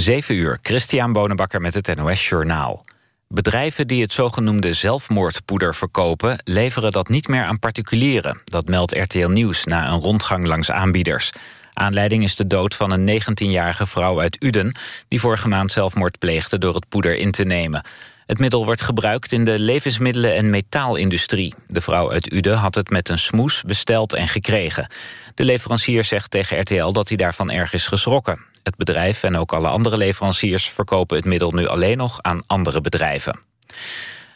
7 uur, Christian Bonenbakker met het NOS Journaal. Bedrijven die het zogenoemde zelfmoordpoeder verkopen... leveren dat niet meer aan particulieren. Dat meldt RTL Nieuws na een rondgang langs aanbieders. Aanleiding is de dood van een 19-jarige vrouw uit Uden... die vorige maand zelfmoord pleegde door het poeder in te nemen. Het middel wordt gebruikt in de levensmiddelen- en metaalindustrie. De vrouw uit Uden had het met een smoes besteld en gekregen. De leverancier zegt tegen RTL dat hij daarvan erg is geschrokken. Het bedrijf en ook alle andere leveranciers verkopen het middel nu alleen nog aan andere bedrijven.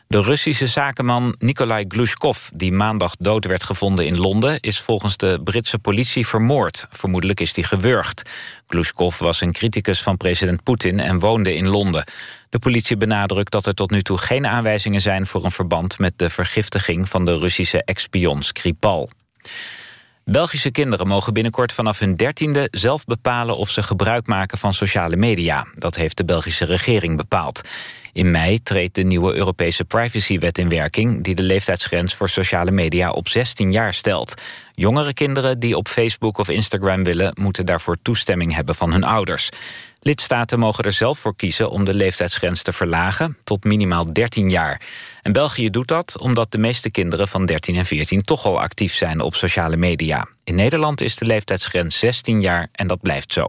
De Russische zakenman Nikolai Glushkov, die maandag dood werd gevonden in Londen, is volgens de Britse politie vermoord. Vermoedelijk is hij gewurgd. Glushkov was een criticus van president Poetin en woonde in Londen. De politie benadrukt dat er tot nu toe geen aanwijzingen zijn voor een verband met de vergiftiging van de Russische ex-spion Skripal. Belgische kinderen mogen binnenkort vanaf hun dertiende zelf bepalen of ze gebruik maken van sociale media. Dat heeft de Belgische regering bepaald. In mei treedt de nieuwe Europese privacywet in werking... die de leeftijdsgrens voor sociale media op 16 jaar stelt. Jongere kinderen die op Facebook of Instagram willen... moeten daarvoor toestemming hebben van hun ouders. Lidstaten mogen er zelf voor kiezen om de leeftijdsgrens te verlagen... tot minimaal 13 jaar. En België doet dat omdat de meeste kinderen van 13 en 14... toch al actief zijn op sociale media. In Nederland is de leeftijdsgrens 16 jaar en dat blijft zo.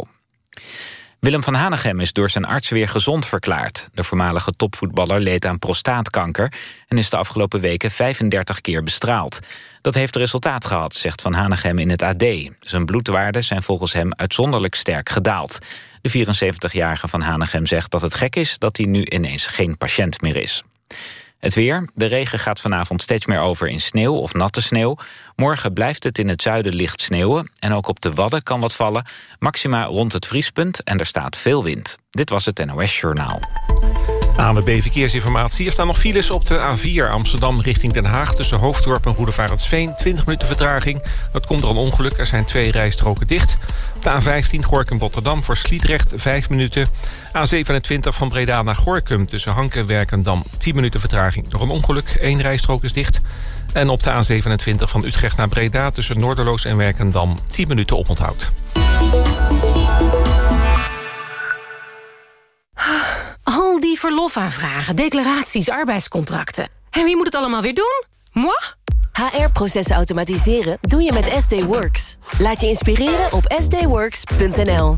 Willem van Hanegem is door zijn arts weer gezond verklaard. De voormalige topvoetballer leed aan prostaatkanker... en is de afgelopen weken 35 keer bestraald. Dat heeft resultaat gehad, zegt Van Hanegem in het AD. Zijn bloedwaarden zijn volgens hem uitzonderlijk sterk gedaald. De 74-jarige Van Hanegem zegt dat het gek is... dat hij nu ineens geen patiënt meer is. Het weer. De regen gaat vanavond steeds meer over in sneeuw of natte sneeuw. Morgen blijft het in het zuiden licht sneeuwen. En ook op de Wadden kan wat vallen. Maxima rond het vriespunt en er staat veel wind. Dit was het NOS Journaal. ANWB Verkeersinformatie. Er staan nog files op de A4 Amsterdam richting Den Haag... tussen Hoofddorp en Roedevaartsveen. 20 minuten vertraging. Dat komt er een ongeluk. Er zijn twee rijstroken dicht. Op de A15 Gorkum Rotterdam voor Sliedrecht 5 minuten. A27 van Breda naar Gorkum tussen Hank en Werkendam. 10 minuten vertraging. Door een ongeluk. Eén rijstrook is dicht. En op de A27 van Utrecht naar Breda tussen Noorderloos en Werkendam. 10 minuten oponthoud. Die verlofaanvragen, declaraties, arbeidscontracten. En wie moet het allemaal weer doen? Moi? HR-processen automatiseren doe je met SD Works. Laat je inspireren op sdworks.nl.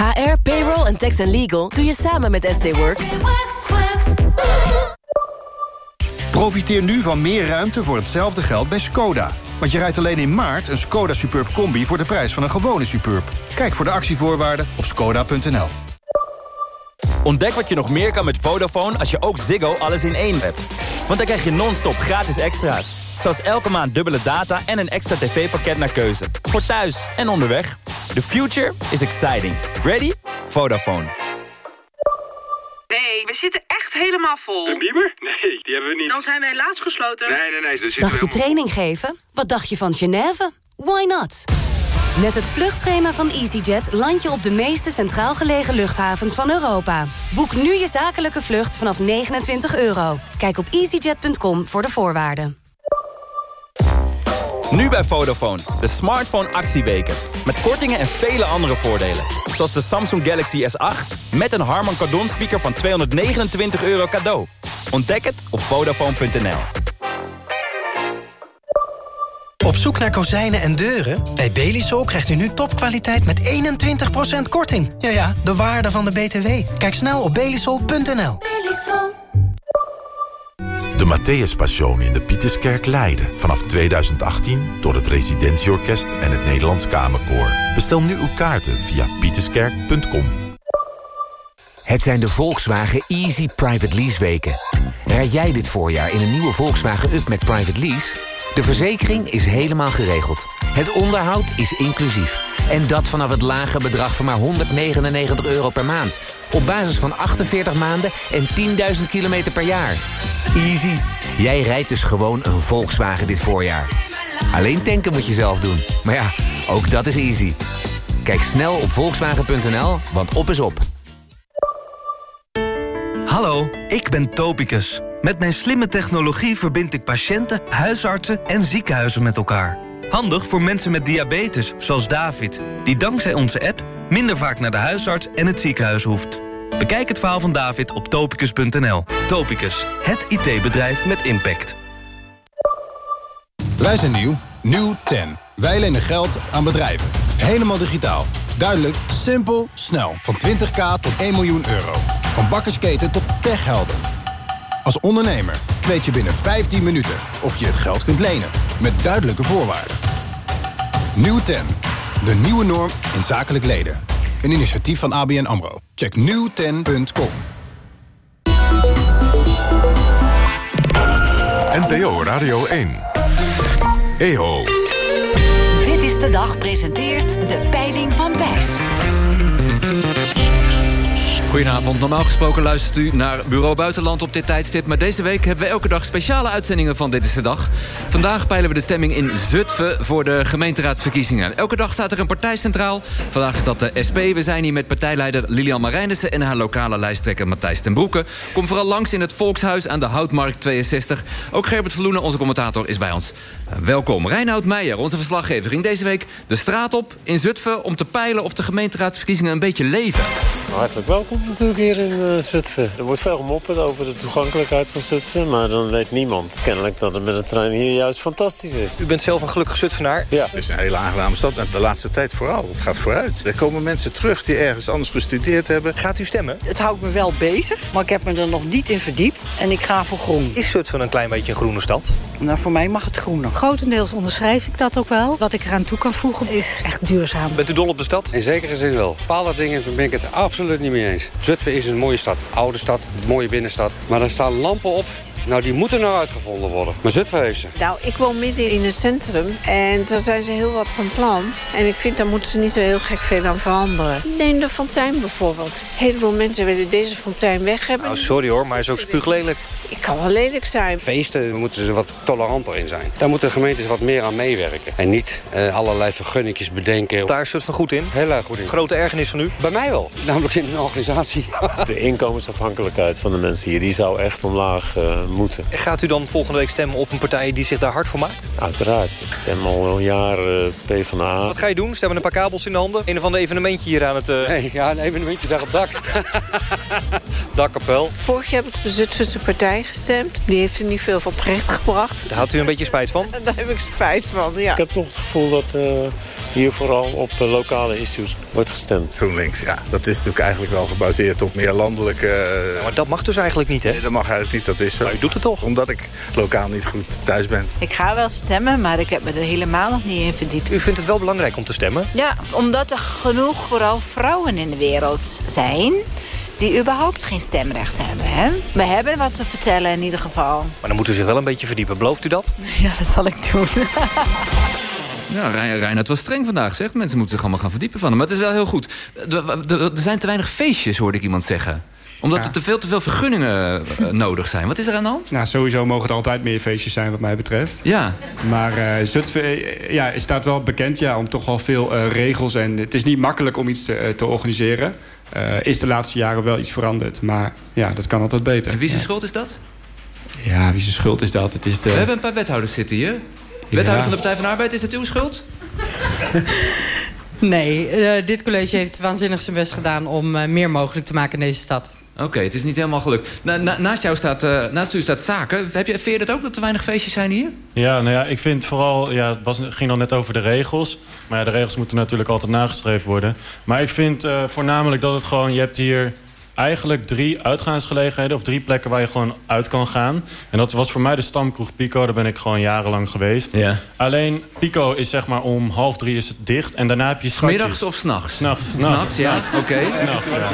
HR, payroll en tax and legal doe je samen met SD Works. Profiteer nu van meer ruimte voor hetzelfde geld bij Skoda. Want je rijdt alleen in maart een Skoda Superb Combi... voor de prijs van een gewone Superb. Kijk voor de actievoorwaarden op skoda.nl. Ontdek wat je nog meer kan met Vodafone als je ook Ziggo alles in één hebt. Want dan krijg je non-stop gratis extra's. Zoals elke maand dubbele data en een extra tv-pakket naar keuze. Voor thuis en onderweg. The future is exciting. Ready? Vodafone. Nee, we zitten echt helemaal vol. Een bieber? Nee, die hebben we niet. Dan zijn we helaas gesloten. Nee, nee, nee. Dus Dacht je training geven? Wat dacht je van Genève? Why not? Met het vluchtschema van EasyJet land je op de meeste centraal gelegen luchthavens van Europa. Boek nu je zakelijke vlucht vanaf 29 euro. Kijk op easyjet.com voor de voorwaarden. Nu bij Vodafone, de smartphone actieweken. Met kortingen en vele andere voordelen. Zoals de Samsung Galaxy S8 met een Harman Kardon speaker van 229 euro cadeau. Ontdek het op Vodafone.nl. Op zoek naar kozijnen en deuren? Bij Belisol krijgt u nu topkwaliteit met 21% korting. Ja ja, de waarde van de BTW. Kijk snel op belisol.nl. De Matthäus Passion in de Pieterskerk Leiden. Vanaf 2018 door het Residentieorkest en het Nederlands Kamerkoor. Bestel nu uw kaarten via pieterskerk.com. Het zijn de Volkswagen Easy Private Lease weken. Rijd jij dit voorjaar in een nieuwe Volkswagen Up met Private Lease? De verzekering is helemaal geregeld. Het onderhoud is inclusief. En dat vanaf het lage bedrag van maar 199 euro per maand. Op basis van 48 maanden en 10.000 kilometer per jaar. Easy. Jij rijdt dus gewoon een Volkswagen dit voorjaar. Alleen tanken moet je zelf doen. Maar ja, ook dat is easy. Kijk snel op volkswagen.nl, want op is op. Hallo, ik ben Topicus. Met mijn slimme technologie verbind ik patiënten, huisartsen en ziekenhuizen met elkaar. Handig voor mensen met diabetes, zoals David... die dankzij onze app minder vaak naar de huisarts en het ziekenhuis hoeft. Bekijk het verhaal van David op topicus.nl. Topicus, het IT-bedrijf met impact. Wij zijn nieuw. Nieuw 10. Wij lenen geld aan bedrijven. Helemaal digitaal. Duidelijk, simpel, snel. Van 20k tot 1 miljoen euro. Van bakkersketen tot techhelden. Als ondernemer weet je binnen 15 minuten of je het geld kunt lenen. Met duidelijke voorwaarden. Nieuw 10. De nieuwe norm in zakelijk leden. Een initiatief van ABN AMRO. Check nieuwten.com. NPO Radio 1. EO. Dit is de dag presenteert de peiling van Thijs. Goedenavond. Normaal gesproken luistert u naar Bureau Buitenland op dit tijdstip... maar deze week hebben we elke dag speciale uitzendingen van Dit is de Dag. Vandaag peilen we de stemming in Zutphen voor de gemeenteraadsverkiezingen. Elke dag staat er een partij centraal. Vandaag is dat de SP. We zijn hier met partijleider Lilian Marijnissen... en haar lokale lijsttrekker Matthijs ten Broeke. Kom vooral langs in het Volkshuis aan de Houtmarkt 62. Ook Gerbert Verloenen, onze commentator, is bij ons. Welkom. Reinoud Meijer, onze verslaggever, ging deze week de straat op in Zutphen... om te peilen of de gemeenteraadsverkiezingen een beetje leven. Hartelijk welkom natuurlijk hier in uh, Zutphen. Er wordt veel gemopperd over de toegankelijkheid van Zutphen... maar dan weet niemand kennelijk dat het met de trein hier juist fantastisch is. U bent zelf een gelukkig Zutphenaar? Ja. Het is een hele aangename stad, de laatste tijd vooral. Het gaat vooruit. Er komen mensen terug die ergens anders gestudeerd hebben. Gaat u stemmen? Het houdt me wel bezig, maar ik heb me er nog niet in verdiept. En ik ga voor groen. Is Zutphen een klein beetje een groene stad? Nou, voor mij mag het groener. Grotendeels onderschrijf ik dat ook wel. Wat ik eraan toe kan voegen is echt duurzaam. Bent u dol op de stad? In zekere zin wel. Bepaalde dingen ben ik het absoluut niet mee eens. Zutphen is een mooie stad. Oude stad, mooie binnenstad. Maar er staan lampen op nou, die moeten nou uitgevonden worden. Maar Zutphen heeft ze. Nou, ik woon midden in het centrum. En daar zijn ze heel wat van plan. En ik vind, daar moeten ze niet zo heel gek veel aan veranderen. Neem de fontein bijvoorbeeld. Een heleboel mensen willen deze fontein weg hebben. Nou, sorry hoor, maar hij is ook spuuglelijk. Ik kan wel lelijk zijn. Feesten moeten ze wat toleranter in zijn. Daar moeten gemeentes wat meer aan meewerken. En niet uh, allerlei vergunningjes bedenken. Daar is Zutphen goed in? Heel erg goed in. Grote ergernis van u? Bij mij wel. Namelijk in een organisatie. De inkomensafhankelijkheid van de mensen hier, die zou echt omlaag uh, moeten. Gaat u dan volgende week stemmen op een partij die zich daar hard voor maakt? Uiteraard. Ik stem al een jaar uh, PvdA. Wat ga je doen? Stemmen een paar kabels in de handen? Een of ander evenementje hier aan het... Uh... Nee, ja, een evenementje daar op dak. Dakkapel. Vorig jaar heb ik de Zutphense partij gestemd. Die heeft er niet veel van terechtgebracht. Daar had u een beetje spijt van? Daar heb ik spijt van, ja. Ik heb toch het gevoel dat uh, hier vooral op uh, lokale issues wordt gestemd. GroenLinks, ja. Dat is natuurlijk eigenlijk wel gebaseerd op meer landelijke... Ja, maar dat mag dus eigenlijk niet, hè? Nee, dat mag eigenlijk niet. Dat is zo. Doet het toch? Omdat ik lokaal niet goed thuis ben. Ik ga wel stemmen, maar ik heb me er helemaal nog niet in verdiept. U vindt het wel belangrijk om te stemmen? Ja, omdat er genoeg vooral vrouwen in de wereld zijn die überhaupt geen stemrecht hebben. Hè? We hebben wat te vertellen in ieder geval. Maar dan moet u zich wel een beetje verdiepen. Belooft u dat? Ja, dat zal ik doen. Ja, Reinhard was streng vandaag, zegt. Mensen moeten zich allemaal gaan verdiepen van hem. Maar het is wel heel goed. Er zijn te weinig feestjes, hoorde ik iemand zeggen omdat ja. er te veel, te veel vergunningen uh, nodig zijn. Wat is er aan de hand? Nou, sowieso mogen er altijd meer feestjes zijn wat mij betreft. Ja. Maar uh, Zutphen ja, staat wel bekend ja, om toch wel veel uh, regels. En het is niet makkelijk om iets te, te organiseren. is de laatste jaren wel iets veranderd. Maar ja, dat kan altijd beter. En wie zijn ja. schuld is dat? Ja, wie zijn schuld is dat? Het is de... We hebben een paar wethouders zitten hier. Wethouder van de Partij van de Arbeid, is het uw schuld? Nee, uh, dit college heeft waanzinnig zijn best gedaan... om uh, meer mogelijk te maken in deze stad. Oké, okay, het is niet helemaal gelukt. Na, na, naast, jou staat, uh, naast u staat zaken. Heb je, vind je dat ook, dat er weinig feestjes zijn hier? Ja, nou ja, ik vind vooral... Ja, het was, ging dan net over de regels. Maar ja, de regels moeten natuurlijk altijd nagestreefd worden. Maar ik vind voornamelijk dat het gewoon... Je hebt hier eigenlijk drie uitgaansgelegenheden... of drie plekken waar je gewoon uit kan gaan. En dat was voor mij de stamkroeg Pico. Daar ben ik gewoon jarenlang geweest. Ja. Alleen Pico is zeg maar om half drie is het dicht. En daarna heb je schatjes. Middags of s'nachts? S'nachts. S'nachts, ja. Oké. S'nachts, ja.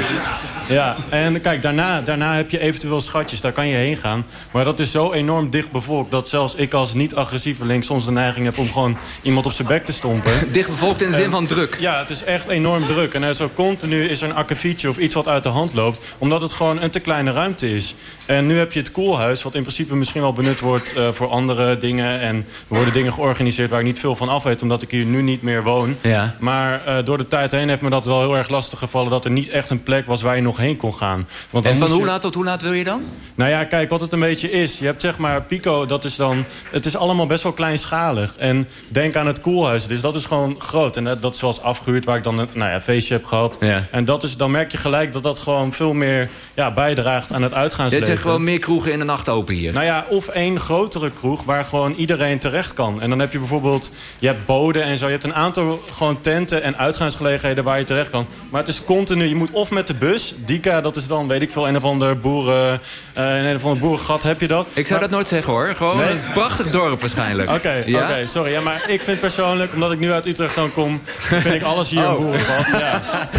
Ja, en kijk, daarna, daarna heb je eventueel schatjes. Daar kan je heen gaan. Maar dat is zo enorm dicht bevolkt... dat zelfs ik als niet-agressieveling soms de neiging heb... om gewoon iemand op zijn bek te stompen. Dicht bevolkt in de zin En- van druk. Ja, het is echt enorm druk. En er ook continu is er een akkefietje of iets wat uit de hand loopt. Omdat het gewoon een te kleine ruimte is. En nu heb je het koelhuis, wat in principe misschien wel benut wordt eh, voor andere dingen. En er worden dingen georganiseerd waar ik niet veel van af weet. Omdat ik hier nu niet meer woon. Ja. Maar eh, door de tijd heen heeft me dat wel heel erg lastig gevallen. Dat er niet echt een plek was waar je nog heen kon gaan. Want En van hoe je- laat tot hoe laat wil je dan? nou ja, kijk, wat het een beetje is. Je hebt zeg maar Pico, dat is dan... Het is allemaal best wel kleinschalig. En denk aan het koelhuis. Dus dat is gewoon groot. En dat, dat is zoals afgehuurd, waar ik dan een nou ja, feestje heb gehad. En dat is, dan merk je gelijk dat dat gewoon veel meer ja, bijdraagt aan het Dit uitgaansleven. zijn gewoon meer kroegen in de nacht open hier. Nou ja, of één grotere kroeg waar gewoon iedereen terecht kan. En dan heb je bijvoorbeeld, je hebt boden en zo. Je hebt een aantal gewoon tenten en uitgaansgelegenheden waar je terecht kan. Maar het is continu, je moet of met de bus. Dika, dat is dan, weet ik veel, een of ander boeren... eh een of ander boerengat, heb je dat? Ik zou dat nooit zeggen hoor. Gewoon Nee? een prachtig dorp waarschijnlijk. Oké, Ja? oké, sorry. Ja, maar ik vind persoonlijk, omdat ik nu uit Utrecht dan kom... vind ik alles hier Oh. een boerengat. Ja.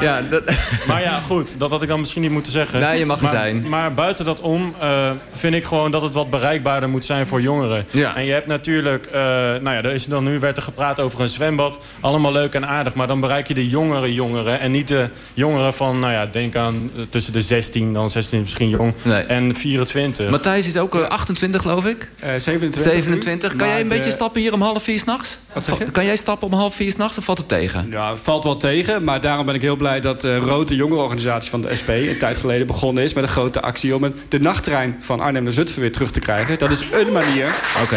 Ja, dat... Maar ja, goed, dat had ik dan misschien niet moeten zeggen. Nee, je mag er maar, zijn. Maar buiten dat om eh, vind ik gewoon dat het wat bereikbaarder moet zijn voor jongeren. Ja. En je hebt natuurlijk, eh, nou ja, er is dan nu werd er gepraat over een zwembad. Allemaal leuk en aardig, maar dan bereik je de jongere jongeren. En niet de jongeren van, nou ja, denk aan eh, tussen de 16, dan 16 is misschien jong, en 24. Matthijs is ook eh, 28 geloof ik. 27 27. Kan Maar jij een de- beetje stappen hier om half vier s'nachts? Kan jij stappen om half vier s'nachts of valt het tegen? Ja, valt wel tegen, maar daarom ben ik heel blij dat de Rode Jongerenorganisatie van de SP... een tijd geleden begonnen is met een grote actie... om de nachttrein van Arnhem naar Zutphen weer terug te krijgen. Dat is een manier. Oké,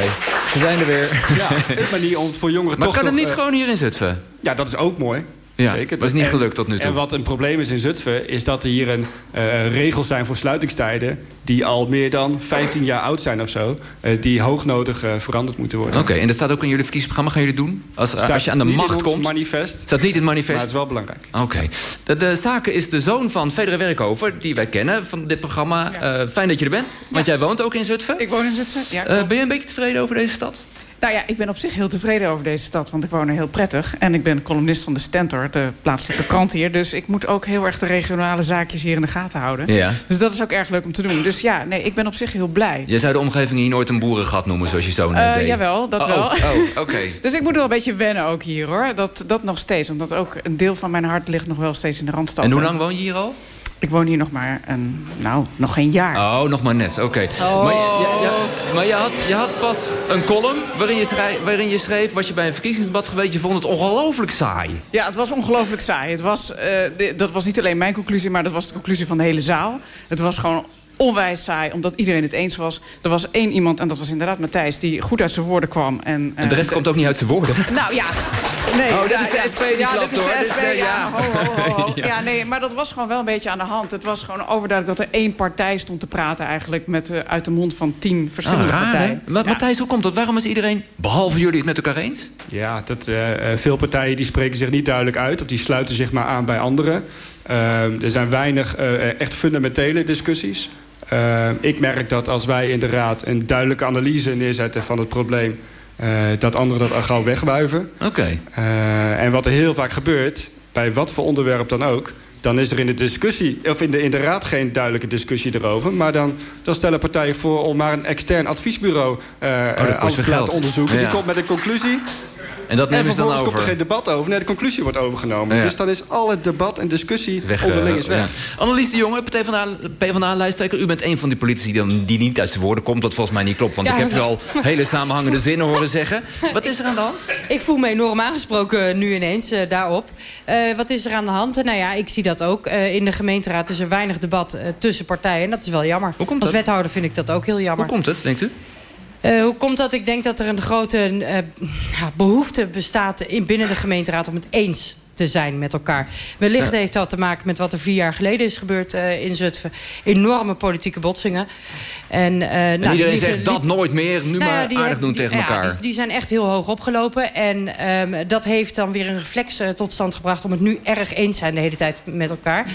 we zijn er weer. Ja, een manier om het voor jongeren Maar toch kan het niet eh, gewoon hier in Zutphen? Ja, dat is ook mooi. Ja, Zeker. maar is niet gelukt tot nu toe. En wat een probleem is in Zutphen... is dat er hier een, eh, regels zijn voor sluitingstijden... die al meer dan 15 jaar oud zijn of zo... eh, die hoognodig eh, veranderd moeten worden. Oké, en dat staat ook in jullie verkiezingsprogramma. Gaan jullie doen? Als, Staat als je aan de niet in macht komt. manifest. Staat niet in het manifest. Maar het is wel belangrijk. Oké. De, de zaken is de zoon van Federe Werkhover, die wij kennen van dit programma. Eh, fijn dat je er bent, want jij woont ook in Zutphen. Ik woon in Zutphen, ja. Eh, ben je een beetje tevreden over deze stad? Nou ja, ik ben op zich heel tevreden over deze stad, want ik woon er heel prettig. En ik ben columnist van de Stentor, de plaatselijke krant hier. Dus ik moet ook heel erg de regionale zaakjes hier in de gaten houden. Ja. Dus dat is ook erg leuk om te doen. Dus ja, nee, ik ben op zich heel blij. Je zou de omgeving hier nooit een boerengat noemen, zoals je zo net Eh, deed. jawel, dat Oh, wel. Oh, oh, oké. Dus ik moet wel een beetje wennen ook hier, hoor. Dat, dat nog steeds, omdat ook een deel van mijn hart ligt nog wel steeds in de Randstad. En hoe lang woon je hier al? Ik woon hier nog maar, een, nou, nog geen jaar. Oh, nog maar net, oké. Oh. Maar, je- maar je, had, je had pas een column waarin je, schrijf, waarin je schreef... was je bij een verkiezingsdebat geweest, je vond het ongelooflijk saai. Ja, het was ongelooflijk saai. Het was, eh, dat was niet alleen mijn conclusie, maar dat was de conclusie van de hele zaal. Het was gewoon onwijs saai, omdat iedereen het eens was. Er was één iemand, en dat was inderdaad Matthijs... die goed uit zijn woorden kwam. En, En de rest komt ook niet uit zijn woorden. Nou ja, nee. Oh, ja, is de ja. SP die ja, klapt, hoor. Dit is SP, ja. ja. Ho, ho, ho, ho. Ja. ja. nee, maar dat was gewoon wel een beetje aan de hand. Het was gewoon overduidelijk dat er één partij stond te praten... eigenlijk met, eh, uit de mond van tien verschillende Ah, raar, hè? partijen. Maar, Matthijs, hoe komt dat? Waarom is iedereen, behalve jullie, het met elkaar eens? Ja, dat, eh, eh, veel partijen die spreken zich niet duidelijk uit... of die sluiten zich maar aan bij anderen. Ehm, er zijn weinig eh, echt fundamentele discussies. Ehm, ik merk dat als wij in de Raad een duidelijke analyse neerzetten van het probleem... eh, dat anderen dat al gauw wegwuiven. Oké. Eh, en wat er heel vaak gebeurt, bij wat voor onderwerp dan ook... dan is er in de discussie, of in de, in de raad geen duidelijke discussie erover... maar dan, dan stellen partijen voor om maar een extern adviesbureau... eh Oh, alles te laten onderzoeken. Ja. Die komt met een conclusie... En dat en nemen ze dan over. komt er geen debat over. Nee, de conclusie wordt overgenomen. Ja. Dus dan is al het debat en discussie Weg, onderling eh, is weg. ja. Annelies de Jonge, PvdA-lijsttrekker. U bent een van die politici die, die niet uit zijn woorden komt. Dat volgens mij niet klopt, want Ja. ik heb wel hele samenhangende zinnen horen zeggen. Wat is er aan de hand? Ik voel me enorm aangesproken nu ineens eh, daarop. Eh, wat is er aan de hand? Nou ja, ik zie dat ook. Eh, in de gemeenteraad is er weinig debat tussen partijen. En dat is wel jammer. Hoe komt Als dat? wethouder vind ik dat ook heel jammer. Hoe komt het, denkt u? Eh, hoe komt dat? Ik denk dat er een grote eh, ja, behoefte bestaat in, binnen de gemeenteraad... om het eens te zijn met elkaar. Wellicht Ja. heeft dat te maken met wat er vier jaar geleden is gebeurd eh, in Zutphen. Enorme politieke botsingen. En, eh, nou, en die iedereen liepen- zegt dat nooit meer, nu nou maar die aardig hebben- doen die- tegen ja, elkaar. die, die zijn echt heel hoog opgelopen. En ehm, dat heeft dan weer een reflex eh, tot stand gebracht... om het nu erg eens zijn de hele tijd met elkaar.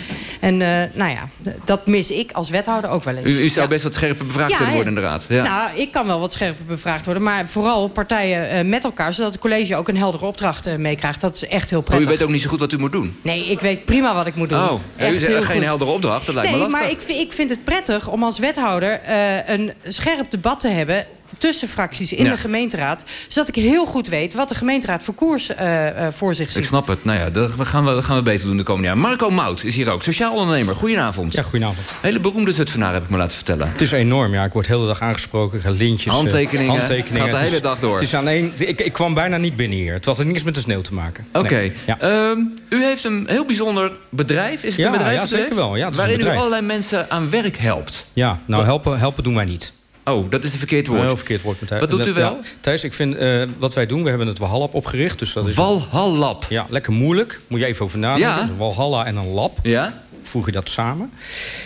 En nou ja, dat mis ik als wethouder ook wel eens. U, u zou best wat scherper bevraagd ja, worden in de raad. Ja. Nou, ik kan wel wat scherper bevraagd worden. Maar vooral partijen met elkaar. Zodat het college ook een heldere opdracht meekrijgt. Dat is echt heel prettig. Maar u weet ook niet zo goed wat u moet doen? Nee, ik weet prima wat ik moet doen. Oh, echt u zegt geen heldere opdracht. Dat lijkt nee, me lastig. maar ik, ik vind het prettig om als wethouder een scherp debat te hebben tussen fracties in Ja. de gemeenteraad. Zodat ik heel goed weet wat de gemeenteraad voor koers eh, eh, voor zich ziet. Ik snap het. Nou ja, dat gaan we, dat gaan we beter doen de komende jaren. Marco Mout is hier ook, sociaal ondernemer. Goedenavond. Ja, goedenavond. Hele beroemde Zutphenaar heb ik me laten vertellen. Het is enorm, ja. Ik word de hele dag aangesproken. Ik ga lintjes, eh, Handtekeningen. handtekeningen. Gaat de hele dag door. Het is aan één, ik, ik kwam bijna niet binnen hier. Het had niks met de sneeuw te maken. Oké. Nee. Ja. Ehm, u heeft een heel bijzonder bedrijf. Is het Ja, een bedrijf? ja, zeker wel. Ja, het is een waarin u allerlei mensen aan werk helpt. Ja, nou helpen, helpen doen wij niet. Oh, dat is een verkeerd woord. Een heel verkeerd woord. Matthijs. Wat doet u Ja, wel? Thijs, ik vind eh, wat wij doen, we hebben het Walhallab opgericht. Dus dat is Walhallab? Ja, lekker moeilijk. Moet je even over nadenken. Ja. Dus Walhalla en een lab. Ja? Voeg je dat samen.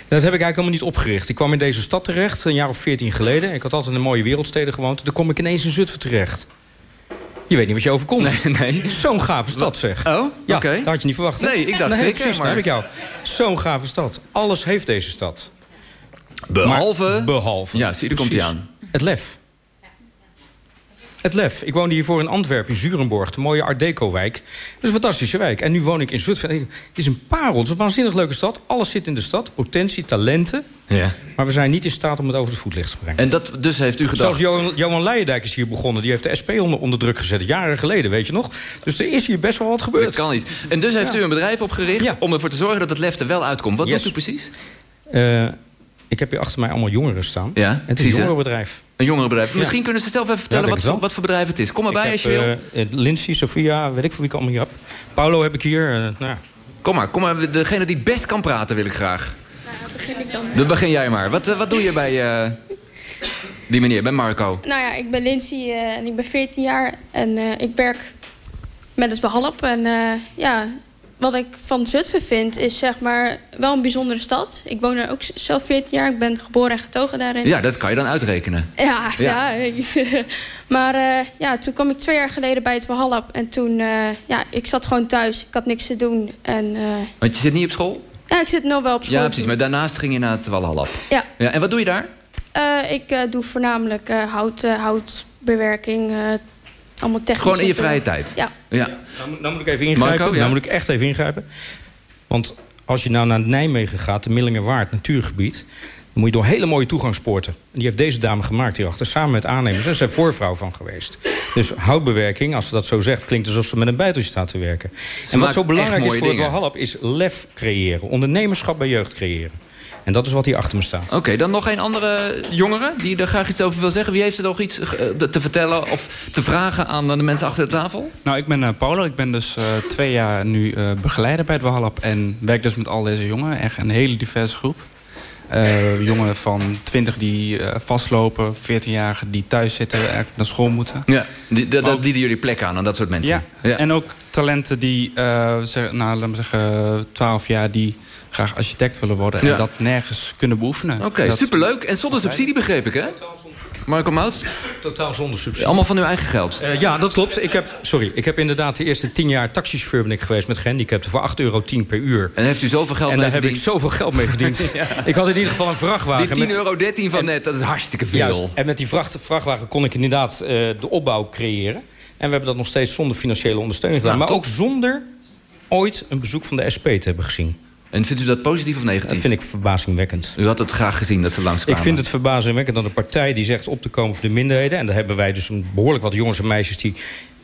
Dat heb ik eigenlijk helemaal niet opgericht. Ik kwam in deze stad terecht, een jaar of veertien geleden. Ik had altijd in mooie wereldsteden gewoond. Dan kom ik ineens in Zutphen terecht. Je weet niet wat je overkomt. Nee, nee. Zo'n gave stad, zeg. Oh, Ja, oké. dat had je niet verwacht. hè? Nee, ik dacht nee, schrikken, precies, maar- heb ik jou. Zo'n gave stad. Alles heeft deze stad. Behalve... Maar- behalve. Ja, zie, daar komt hij aan. Het lef. Het lef. Ik woonde hiervoor in Antwerpen, in Zurenborg. De mooie Art Deco-wijk. Dat is een fantastische wijk. En nu woon ik in Zutphen. Het is een parel. Het is een waanzinnig leuke stad. Alles zit in de stad. Potentie, talenten. Ja. Maar we zijn niet in staat om het over het voetlicht te brengen. En dat dus heeft u gedacht... Zelfs Johan, Johan Leijendijk is hier begonnen. Die heeft de SP onder, onder druk gezet. Jaren geleden, weet je nog? Dus er is hier best wel wat gebeurd. Dat kan niet. En dus heeft Ja. u een bedrijf opgericht om ervoor te zorgen dat het lef er wel uitkomt. Wat Yes. doet u precies? Eh, ik heb hier achter mij allemaal jongeren staan. Ja, het is een jongerenbedrijf. Een jongerenbedrijf. Ja. Misschien kunnen ze zelf even vertellen Ja, wat, voor, wat voor bedrijf het is. Kom maar bij ik als je wil. eh, Lindsay, Sofia, weet ik voor wie ik allemaal hier heb. Paulo heb ik hier. eh, nou ja. Kom maar, kom maar. Degene die het best kan praten wil ik graag. Dan begin jij maar. Wat, eh, wat doe je bij eh, die meneer, bij Marco? Nou ja, ik ben Lindsay eh, en ik ben 14 jaar. En eh, ik werk met het Behalp. En eh, ja, wat ik van Zutphen vind, is zeg maar wel een bijzondere stad. Ik woon er ook zelf 14 jaar. Ik ben geboren en getogen daarin. Ja, dat kan je dan uitrekenen. Ja, Ja. ja. maar eh, ja, toen kwam ik twee jaar geleden bij het Walhallap. En toen, eh, ja, ik zat gewoon thuis. Ik had niks te doen. En eh, Want je zit niet op school? ja, ik zit nog wel op school. Ja, precies. Maar daarnaast ging je naar het Walhallap. Ja, Ja, en wat doe je daar? ik doe voornamelijk hout, houtbewerking. Allemaal technisch. Gewoon in je vrije tijd? Ja. Ja. Nou, moet- nou moet ik even ingrijpen. Marco, ja? Nou moet ik echt even ingrijpen. Want als je nou naar Nijmegen gaat, de Millingerwaard natuurgebied... dan moet je door hele mooie toegangspoorten. En die heeft deze dame gemaakt hierachter, samen met aannemers. Daar is zij voorvrouw van geweest. Dus houtbewerking, als ze dat zo zegt... klinkt alsof ze met een bijteltje staat te werken. en wat zo belangrijk is voor het. Walhallap... is lef creëren, ondernemerschap bij jeugd creëren. En dat is wat hier achter me staat. Oké, dan nog een andere jongere die er graag iets over wil zeggen. Wie heeft er nog iets eh, te vertellen of te vragen aan de mensen achter de tafel? Nou, ik ben eh, Paulo. Ik ben dus eh, twee jaar nu eh, begeleider bij het Walhallap. En werk dus met al deze jongeren. Echt een hele diverse groep. Eh jongeren van 20 die eh, vastlopen. 14-jarigen die thuis zitten eigenlijk naar school moeten. Ja, die, dat ook- bieden jullie plek aan aan dat soort mensen. Ja. En ook talenten die, eh zeg, nou, laat me zeggen, 12 jaar... die graag architect willen worden. Ja. En dat nergens kunnen beoefenen. Oké, superleuk. En zonder subsidie begreep ik, hè? Marco Mout? Totaal zonder subsidie. Allemaal van uw eigen geld? Eh, ja, dat klopt. Ik heb, sorry, ik heb inderdaad de eerste tien jaar taxichauffeur ben ik geweest met gehandicapten voor 8,10 euro per uur. En heeft u zoveel geld En mee daar heb ik verdiend? zoveel geld mee verdiend. Ja. Ik had in ieder geval een vrachtwagen. Die 10,13 met- euro 13 van net, dat is hartstikke veel. Juist. En met die vracht, vrachtwagen kon ik inderdaad eh, de opbouw creëren. En we hebben dat nog steeds zonder financiële ondersteuning gedaan. Nou, maar top. ook zonder ooit een bezoek van de SP te hebben gezien. En vindt u dat positief of negatief? Dat vind ik verbazingwekkend. U had het graag gezien dat ze langskwamen. Ik vind het verbazingwekkend dat een partij die zegt op te komen voor de minderheden... en daar hebben wij dus een behoorlijk wat jongens en meisjes... die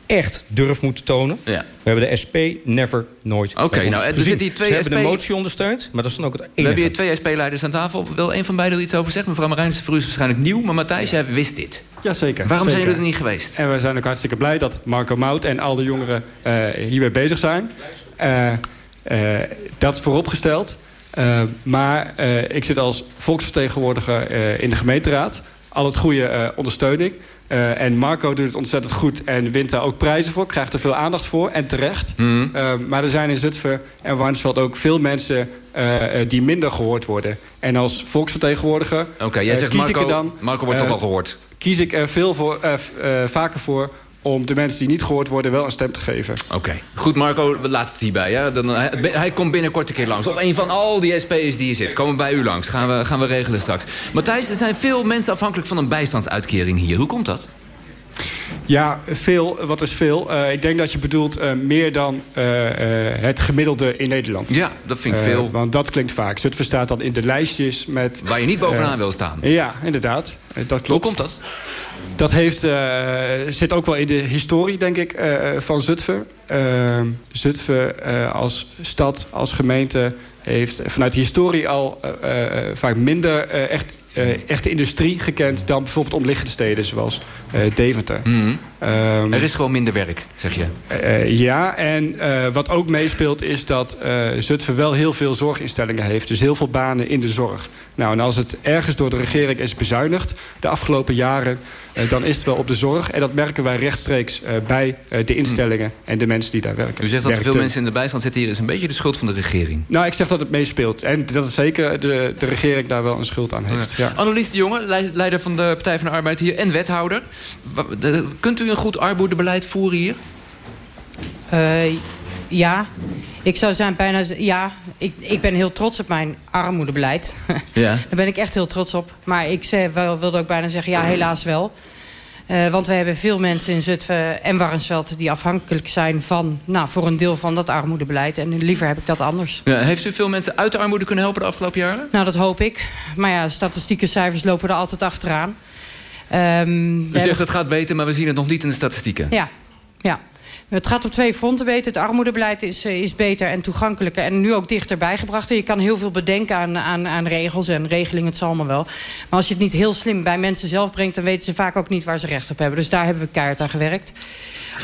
echt durf moeten tonen. Ja. We hebben de SP never, nooit Oké, nou, er zitten hier twee Ze hebben SP de motie ondersteund, maar dat is dan ook het We enige. hebben hier twee SP-leiders aan tafel. Wil een van beiden er iets over zeggen? Mevrouw Marijnissen, voor u is waarschijnlijk nieuw. Maar Matthijs, jij wist dit. Jazeker. Waarom zijn jullie er niet geweest? En we zijn ook hartstikke blij dat Marco Mout en al de jongeren eh, hiermee bezig zijn. Eh, dat is vooropgesteld. Eh, maar eh, ik zit als volksvertegenwoordiger eh, in de gemeenteraad. Al het goede eh, ondersteuning. Eh, en Marco doet het ontzettend goed en wint daar ook prijzen voor. Krijgt er veel aandacht voor en terecht. Mhm. Eh, maar er zijn in Zutphen en Warnsveld ook veel mensen eh, eh, die minder gehoord worden. En als volksvertegenwoordiger Oké, jij eh, zegt kies Marco, ik er dan... Marco wordt toch eh, wel gehoord. kies ik er veel voor, eh, eh, vaker voor om de mensen die niet gehoord worden wel een stem te geven. Oké, goed Marco, we laten het hierbij. Hè? Dan, hij, hij komt binnenkort een keer langs. Of een van al die SP'ers die hier zit. Komen bij u langs. Gaan we, gaan we regelen straks. Matthijs, er zijn veel mensen afhankelijk van een bijstandsuitkering hier. Hoe komt dat? Ja, veel. Wat is veel? Eh, ik denk dat je bedoelt eh, meer dan eh, het gemiddelde in Nederland. Ja, dat vind ik veel. want dat klinkt vaak. Zutphen staat dan in de lijstjes met... Waar je niet bovenaan wil staan. Ja, inderdaad. Dat klopt. Hoe komt dat? Dat heeft, zit ook wel in de historie, denk ik, van Zutphen. Eh, Zutphen als stad, als gemeente... heeft vanuit de historie al vaak minder echt, echte industrie gekend... dan bijvoorbeeld omliggende steden, zoals Deventer. Mhm. Ehm, Er is gewoon minder werk, zeg je. eh, ja, en eh, wat ook meespeelt is dat eh Zutphen wel heel veel zorginstellingen heeft. Dus heel veel banen in de zorg. Nou, en als het ergens door de regering is bezuinigd de afgelopen jaren... eh, dan is het wel op de zorg. En dat merken wij rechtstreeks eh, bij eh, de instellingen en de mensen die daar werken. U zegt dat er veel mensen in de bijstand zitten hier... is een beetje de schuld van de regering. Nou, ik zeg dat het meespeelt. En dat is zeker de, de regering daar wel een schuld aan heeft. Ja. Annelies de Jonge, lei- leider van de Partij van de Arbeid hier... en wethouder. Kunt u een goed armoedebeleid voeren hier? Eh, ja, ik zou zijn bijna... Ja, ik, ik ben heel trots op mijn armoedebeleid. Ja. Daar ben ik echt heel trots op. Maar ik zei, wel, wilde ook bijna zeggen, ja, helaas wel. Eh, want we hebben veel mensen in Zutphen en Warnsveld... die afhankelijk zijn van, nou, voor een deel van dat armoedebeleid. En liever heb ik dat anders. Ja, heeft u veel mensen uit de armoede kunnen helpen de afgelopen jaren? Nou, dat hoop ik. Maar ja, statistieke cijfers lopen er altijd achteraan. Ehm, U zegt het gaat beter, maar we zien het nog niet in de statistieken. Ja, ja. Het gaat op twee fronten beter. Het armoedebeleid is, eh, is beter en toegankelijker. En nu ook dichterbij gebracht. En je kan heel veel bedenken aan, aan, aan regels en regelingen. Het zal allemaal wel. Maar als je het niet heel slim bij mensen zelf brengt... dan weten ze vaak ook niet waar ze recht op hebben. Dus daar hebben we keihard aan gewerkt.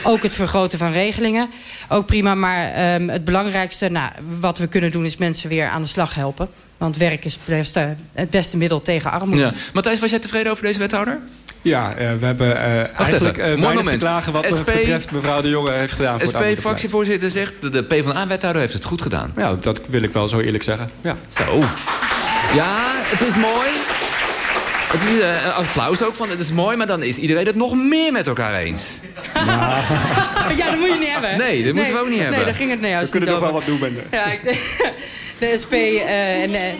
Ook het vergroten van regelingen. Ook prima, maar ehm, het belangrijkste... Nou, wat we kunnen doen is mensen weer aan de slag helpen. Want werk is het beste, het beste middel tegen armoede. Ja. Matthijs, was jij tevreden over deze wethouder? Ja, eh, we hebben eh, eigenlijk Mooi weinig te klagen... wat SP betreft mevrouw de Jonge heeft gedaan. SP-fractievoorzitter zegt... de- de PvdA-wethouder heeft het goed gedaan. Ja, dat wil ik wel zo eerlijk zeggen. Ja. Zo. Ja, het is mooi. Het is eh, een applaus ook van het is mooi, maar dan is iedereen het nog meer met elkaar eens. ja, dat moet je niet hebben. Nee, dat moeten we ook niet hebben. Nee, daar ging het nou juist We kunnen niet over. wel wat doen, Bende. Ja, ik- de SP eh, en... eh,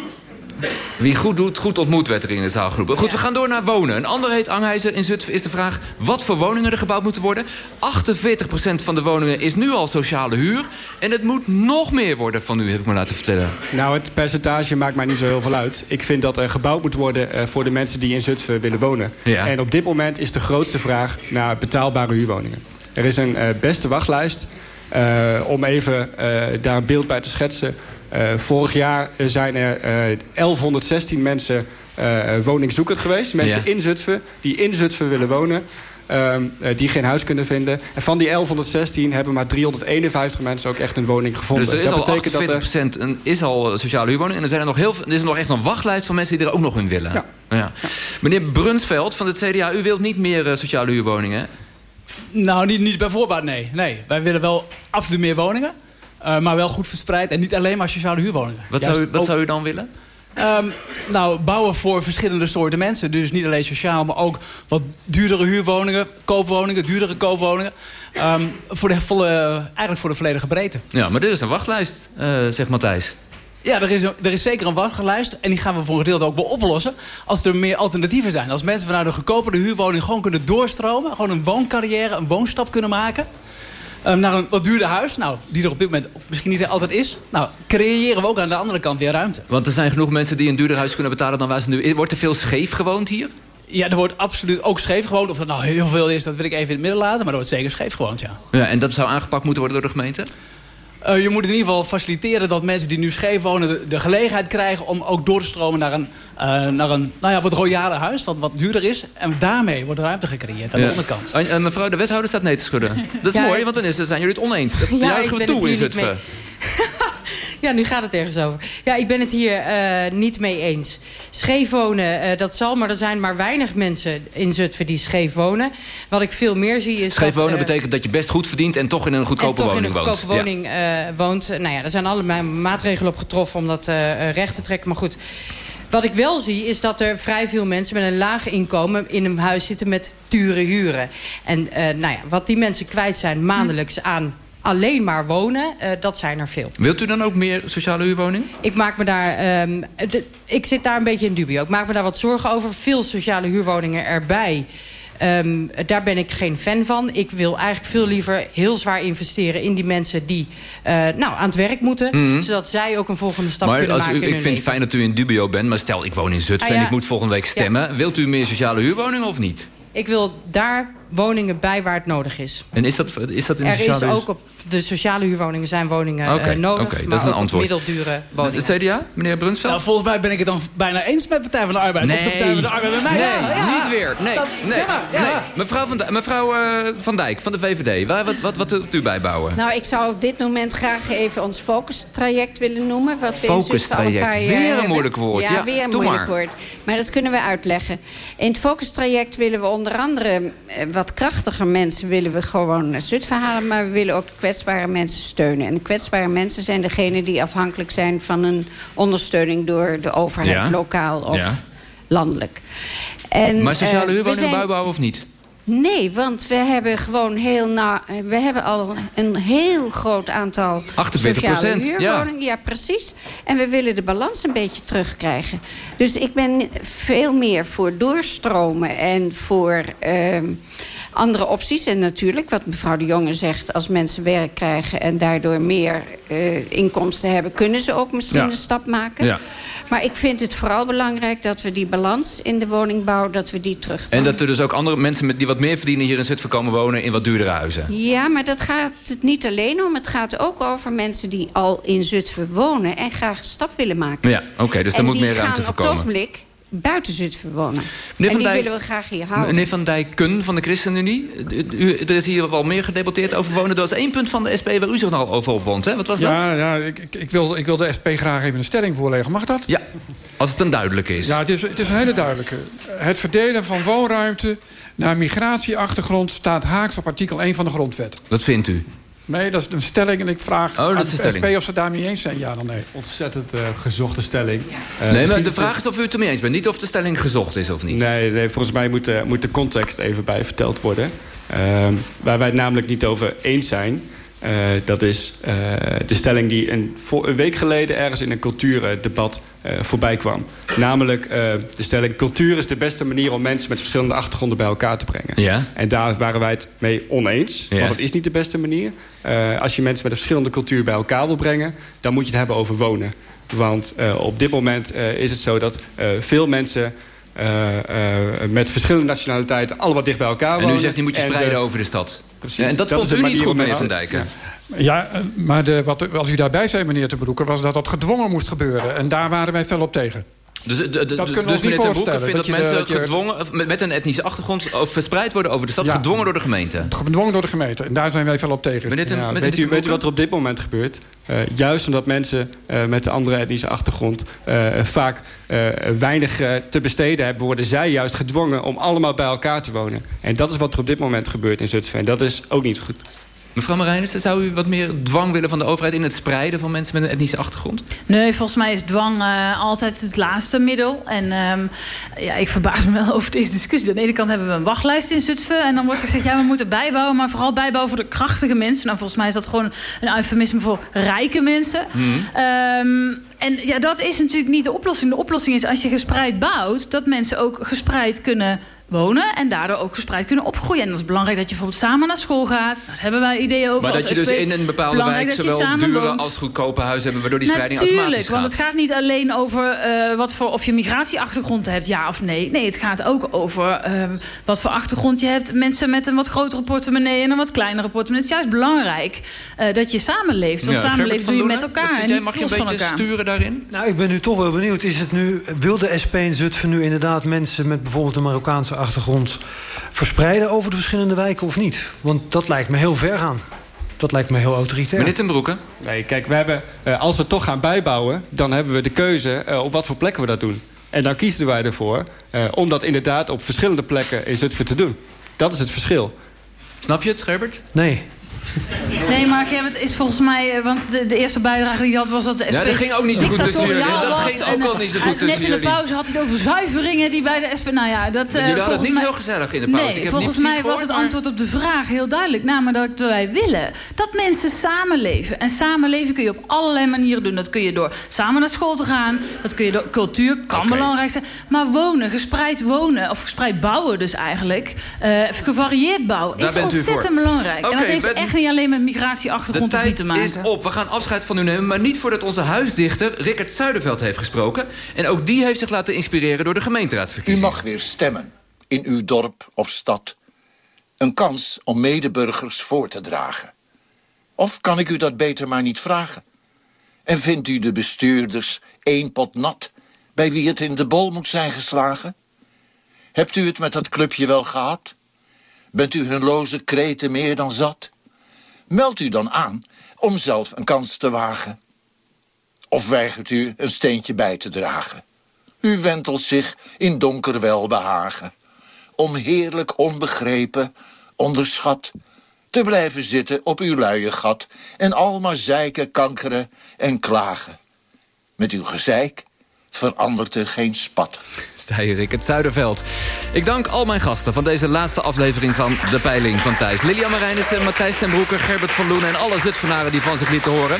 Wie goed doet, goed ontmoet, werd er in de zaal geroepen. Goed, we gaan door naar wonen. Een ander heet Anghijzer in Zutphen is de vraag... wat voor woningen er gebouwd moeten worden. 48% van de woningen is nu al sociale huur. En het moet nog meer worden van u, heb ik me laten vertellen. Nou, het percentage maakt mij niet zo heel veel uit. Ik vind dat er gebouwd moet worden eh, voor de mensen die in Zutphen willen wonen. Ja. En op dit moment is de grootste vraag naar betaalbare huurwoningen. Er is een eh, beste wachtlijst. Eh, om even daar een beeld bij te schetsen. Eh, vorig jaar eh, zijn er eh 1116 mensen eh, woningzoekend geweest. Mensen Ja. in Zutphen die in Zutphen willen wonen. ehm, eh, die geen huis kunnen vinden. En van die 1116 hebben maar 351 mensen ook echt een woning gevonden. Dus er is dat al betekent dat er 48% een, is al sociale huurwoning. En er, zijn er, nog heel, er is nog echt een wachtlijst van mensen die er ook nog in willen. Ja. Meneer Brunsveld van het CDA, u wilt niet meer eh, sociale huurwoningen. Nou, niet, niet bij voorbaat, nee. nee. Wij willen wel absoluut meer woningen. Eh, maar wel goed verspreid en niet alleen maar sociale huurwoningen. Wat, Juist zou u, wat ook- zou u dan willen? Ehm, nou, bouwen voor verschillende soorten mensen. Dus niet alleen sociaal, maar ook wat duurdere huurwoningen, koopwoningen, duurdere koopwoningen. Ehm, voor de volle, eigenlijk voor de volledige breedte. Ja, maar dit is een wachtlijst, eh, zegt Matthijs. Ja, er is, een- er is zeker een wachtlijst. En die gaan we voor een gedeelte ook wel oplossen. Als er meer alternatieven zijn. Als mensen vanuit een goedkopere huurwoning gewoon kunnen doorstromen. Gewoon een wooncarrière, een woonstap kunnen maken. Ehm, naar een wat duurder huis. Nou, die er op dit moment misschien niet altijd is. Nou, creëren we ook aan de andere kant weer ruimte. Want er zijn genoeg mensen die een duurder huis kunnen betalen dan waar ze nu... Wordt er veel scheef gewoond hier? Ja, er wordt absoluut ook scheef gewoond. Of dat nou heel veel is, dat wil ik even in het midden laten. Maar er wordt zeker scheef gewoond, ja. Ja, en dat zou aangepakt moeten worden door de gemeente? Eh, je moet in ieder geval faciliteren dat mensen die nu scheef wonen... de, de gelegenheid krijgen om ook door te stromen naar een, eh, naar een nou ja, wat royaler huis. Wat, wat duurder is. En daarmee wordt ruimte gecreëerd aan de onderkant. En, en mevrouw de wethouder staat nee te schudden. Dat is Ja, mooi, want dan is, dan zijn jullie het oneens. Dat Ja, juichen ik we ben toe het in hier niet Zutphen. Ja, nu gaat het ergens over. Ja, ik ben het hier eh, niet mee eens. Scheef wonen, eh, dat zal, maar er zijn maar weinig mensen in Zutphen die scheef wonen. Wat ik veel meer zie is Scheef dat... wonen betekent dat je best goed verdient... en toch in een goedkope en toch in woning een woont. goedkope woning eh, woont. Nou ja, er zijn allerlei maatregelen op getroffen om dat recht te trekken. Maar goed, Wat ik wel zie is dat er vrij veel mensen met een laag inkomen... in een huis zitten met dure huren. En eh, nou ja, wat die mensen kwijt zijn maandelijks aan alleen maar wonen... eh, dat zijn er veel. Wilt u dan ook meer sociale huurwoningen? Ik maak me daar. ehm, de- ik zit daar een beetje in dubio. Ik maak me daar wat zorgen over. Veel sociale huurwoningen erbij. Ehm, daar ben ik geen fan van. Ik wil eigenlijk veel liever heel zwaar investeren in die mensen die eh, nou, aan het werk moeten. Mhm. Zodat zij ook een volgende stap Maar kunnen als maken u, in ik vind het fijn dat u in dubio bent. Maar stel, ik woon in Zutphen Ah, ja. en ik moet volgende week stemmen. Wilt u meer sociale huurwoningen of niet? Ik wil daar woningen bij waar het nodig is. En is dat, is dat in de Er is sociale huur- ook op de sociale huurwoningen zijn woningen eh, nodig. oké, dat maar is een antwoord. middeldure woningen. De CDA, meneer Brunsveld? Nou, volgens mij ben ik het dan bijna eens met Partij van de Arbeid. Of de Partij van de Arbeid met mij. nee, Ja, ja. niet weer. Nee, Dat- nee, zeg maar, ja. nee. Mevrouw, van, Dijk- mevrouw eh, van Dijk van de VVD, wat, wat, wat wilt u bijbouwen? Nou, ik zou op dit moment graag even ons focustraject willen noemen. Wat we Focustraject. Jaar Weer een hebben. moeilijk woord. Ja, weer een moeilijk maar. woord. Maar dat kunnen we uitleggen. In het focustraject willen we onder andere eh, wat krachtiger mensen willen we gewoon naar Zutphen halen. Maar we willen ook kwetsbare mensen steunen. En de kwetsbare mensen zijn degenen die afhankelijk zijn van een ondersteuning door de overheid, Ja. lokaal of Ja. landelijk. En, maar sociale eh, huurwoningen zijn- bijbouwen of niet? Nee, want we hebben gewoon heel na, we hebben al een heel groot aantal 48%, sociale huurwoningen. Ja. precies. En we willen de balans een beetje terugkrijgen. Dus ik ben veel meer voor doorstromen en voor ehm, andere opties. En natuurlijk, wat mevrouw de Jonge zegt, als mensen werk krijgen en daardoor meer eh, inkomsten hebben, kunnen ze ook misschien Ja. een stap maken. Ja. Maar ik vind het vooral belangrijk dat we die balans in de woningbouw, dat we die terug. En dat er dus ook andere mensen met, die wat meer verdienen hier in Zutphen komen wonen in wat duurdere huizen. Ja, maar dat gaat het niet alleen om. Het gaat ook over mensen die al in Zutphen wonen... en graag een stap willen maken. Ja, oké, dus en moet meer ruimte gaan voor op het komen. ogenblik buiten Zutphen wonen. En die Dijk- willen we graag hier houden. Meneer Van Dijken van de ChristenUnie, u, er is hier wel meer gedebatteerd over wonen. Dat was één punt van de SP waar u zich nou over opwond. Hè? Wat was dat? Ja, ja ik, ik, wil, ik wil de SP graag even een stelling voorleggen. Mag dat? Ja, als het dan duidelijk is. Ja, het is, het is een hele duidelijke. Het verdelen van woonruimte naar migratieachtergrond... staat haaks op artikel 1 van de grondwet. Dat vindt u? Nee, dat is een stelling en ik vraag Oh, dat aan is een de SP stelling. of ze daarmee eens zijn. Ja dan nee. Ontzettend eh, gezochte stelling. Eh, nee, maar de vraag is of u het ermee eens bent. Niet of de stelling gezocht is of niet. Nee, nee volgens mij moet, eh, moet de context even bij verteld worden. Ehm, waar wij het namelijk niet over eens zijn... eh, dat is eh, de stelling die een, voor een week geleden... ergens in een cultuurdebat eh, voorbij kwam. Namelijk de stelling... cultuur is de beste manier om mensen met verschillende achtergronden bij elkaar te brengen. Ja. En daar waren wij het mee oneens. Ja. Want het is niet de beste manier. Als je mensen met een verschillende cultuur bij elkaar wil brengen... dan moet je het hebben over wonen. Want op dit moment is het zo dat veel mensen... met verschillende nationaliteiten allemaal dicht bij elkaar En wonen. u zegt die moet je En spreiden de- over de stad. Precies. Ja, en dat, Dat vond u niet goed, meneer Van Dijken. Ja, eh, maar de, wat, wat u daarbij zei, meneer Te Broeke... was dat dat gedwongen moest gebeuren. En daar waren wij fel op tegen. Dus, de, de, Dat kunnen we dus ons niet voorstellen, vindt dat, dat de- mensen dat je- gedwongen, met, met een etnische achtergrond of verspreid worden over de stad, Ja. gedwongen door de gemeente. Gedwongen door de gemeente. En daar zijn wij fel op tegen. Meneer Ten- Ja, meneer weet, Ten u, weet u Broeke? wat er op dit moment gebeurt? Eh, juist omdat mensen eh, met een andere etnische achtergrond... eh, vaak eh, weinig eh, te besteden hebben... worden zij juist gedwongen om allemaal bij elkaar te wonen. En dat is wat er op dit moment gebeurt in Zutphen. En dat is ook niet goed. Mevrouw Marijnissen, zou u wat meer dwang willen van de overheid... in het spreiden van mensen met een etnische achtergrond? Nee, volgens mij is dwang eh, altijd het laatste middel. En ehm, ja, ik verbaas me wel over deze discussie. Aan de ene kant hebben we een wachtlijst in Zutphen. En dan wordt er gezegd, ja, we moeten bijbouwen. Maar vooral bijbouwen voor de krachtige mensen. Nou, volgens mij is dat gewoon een eufemisme voor rijke mensen. Ehm, en ja, dat is natuurlijk niet de oplossing. De oplossing is als je gespreid bouwt... dat mensen ook gespreid kunnen wonen... en daardoor ook gespreid kunnen opgroeien. En dat is belangrijk dat je bijvoorbeeld samen naar school gaat. Daar hebben wij ideeën over Maar dat je dus in een bepaalde Belangrijk wijk zowel dure woont. als goedkope huizen hebben... waardoor die spreiding Natuurlijk, automatisch want gaat. het gaat niet alleen over eh, wat voor, of je migratieachtergrond hebt, ja of nee. Nee, het gaat ook over ehm, wat voor achtergrond je hebt. Mensen met een wat grotere portemonnee en een wat kleinere portemonnee. Het is juist belangrijk eh, dat je samenleeft. Want Ja, van doe je met elkaar en jij? niet Mag je een van beetje elkaar. sturen daarin? Nou, ik ben nu toch wel benieuwd. Is het nu, wil de SP in Zutphen nu inderdaad mensen met bijvoorbeeld een Marokkaanse achtergrond verspreiden over de verschillende wijken of niet? Want dat lijkt me heel ver gaan. Dat lijkt me heel autoritair. Meneer Ten Broeke? Nee, kijk, we hebben, eh, als we toch gaan bijbouwen... dan hebben we de keuze eh, op wat voor plekken we dat doen. En dan kiezen wij ervoor eh, om dat inderdaad op verschillende plekken in Zutphen te doen. Dat is het verschil. Snap je het, Gerbert? Nee. Nee, maar Gerbert is volgens mij... eh, Want de, de eerste bijdrage die je had was dat de SP... Ja, dat ging ook niet zo goed tussen jullie. Dat ging ook En, al niet zo goed tussen Net in jullie. de pauze had hij het over zuiveringen die bij de SP... Nou ja, dat... eh, Jullie hadden het niet mij- heel gezellig in de pauze. Nee, Ik heb volgens niet mij was het antwoord op de vraag heel duidelijk. Namelijk dat wij willen dat mensen samenleven. En samenleven kun je op allerlei manieren doen. Dat kun je door samen naar school te gaan. Dat kun je door cultuur, kan belangrijk zijn. Maar wonen, gespreid wonen, of gespreid bouwen dus eigenlijk... eh, gevarieerd bouwen, Daar is ontzettend belangrijk. en Oké, dat heeft echt niet alleen met migratieachtergrond tijd te maken. is op. We gaan afscheid van u nemen, maar niet voordat onze huisdichter Rickert Zuiderveld heeft gesproken. En ook die heeft zich laten inspireren door de U gemeenteraadsverkiezingen. mag weer stemmen in uw dorp of stad. Een kans om medeburgers voor te dragen. Of kan ik u dat beter maar niet vragen? En vindt u de bestuurders één pot nat... bij wie het in de bol moet zijn geslagen? Hebt u het met dat clubje wel gehad? Bent u hun loze kreten meer dan zat? Meld u dan aan om zelf een kans te wagen. Of weigert u een steentje bij te dragen? U wentelt zich in donker welbehagen. Om heerlijk onbegrepen, onderschat... te blijven zitten op uw luie gat... en al maar zeiken, kankeren en klagen. Met uw gezeik verandert er geen spat. Zei Rickert Zuiderveld. Ik dank al mijn gasten van deze laatste aflevering van De Peiling van Thijs. Lilian Marijnissen, Matthijs ten Broeke, Gerbert van Loen... en alle Zutphenaren die van zich lieten horen.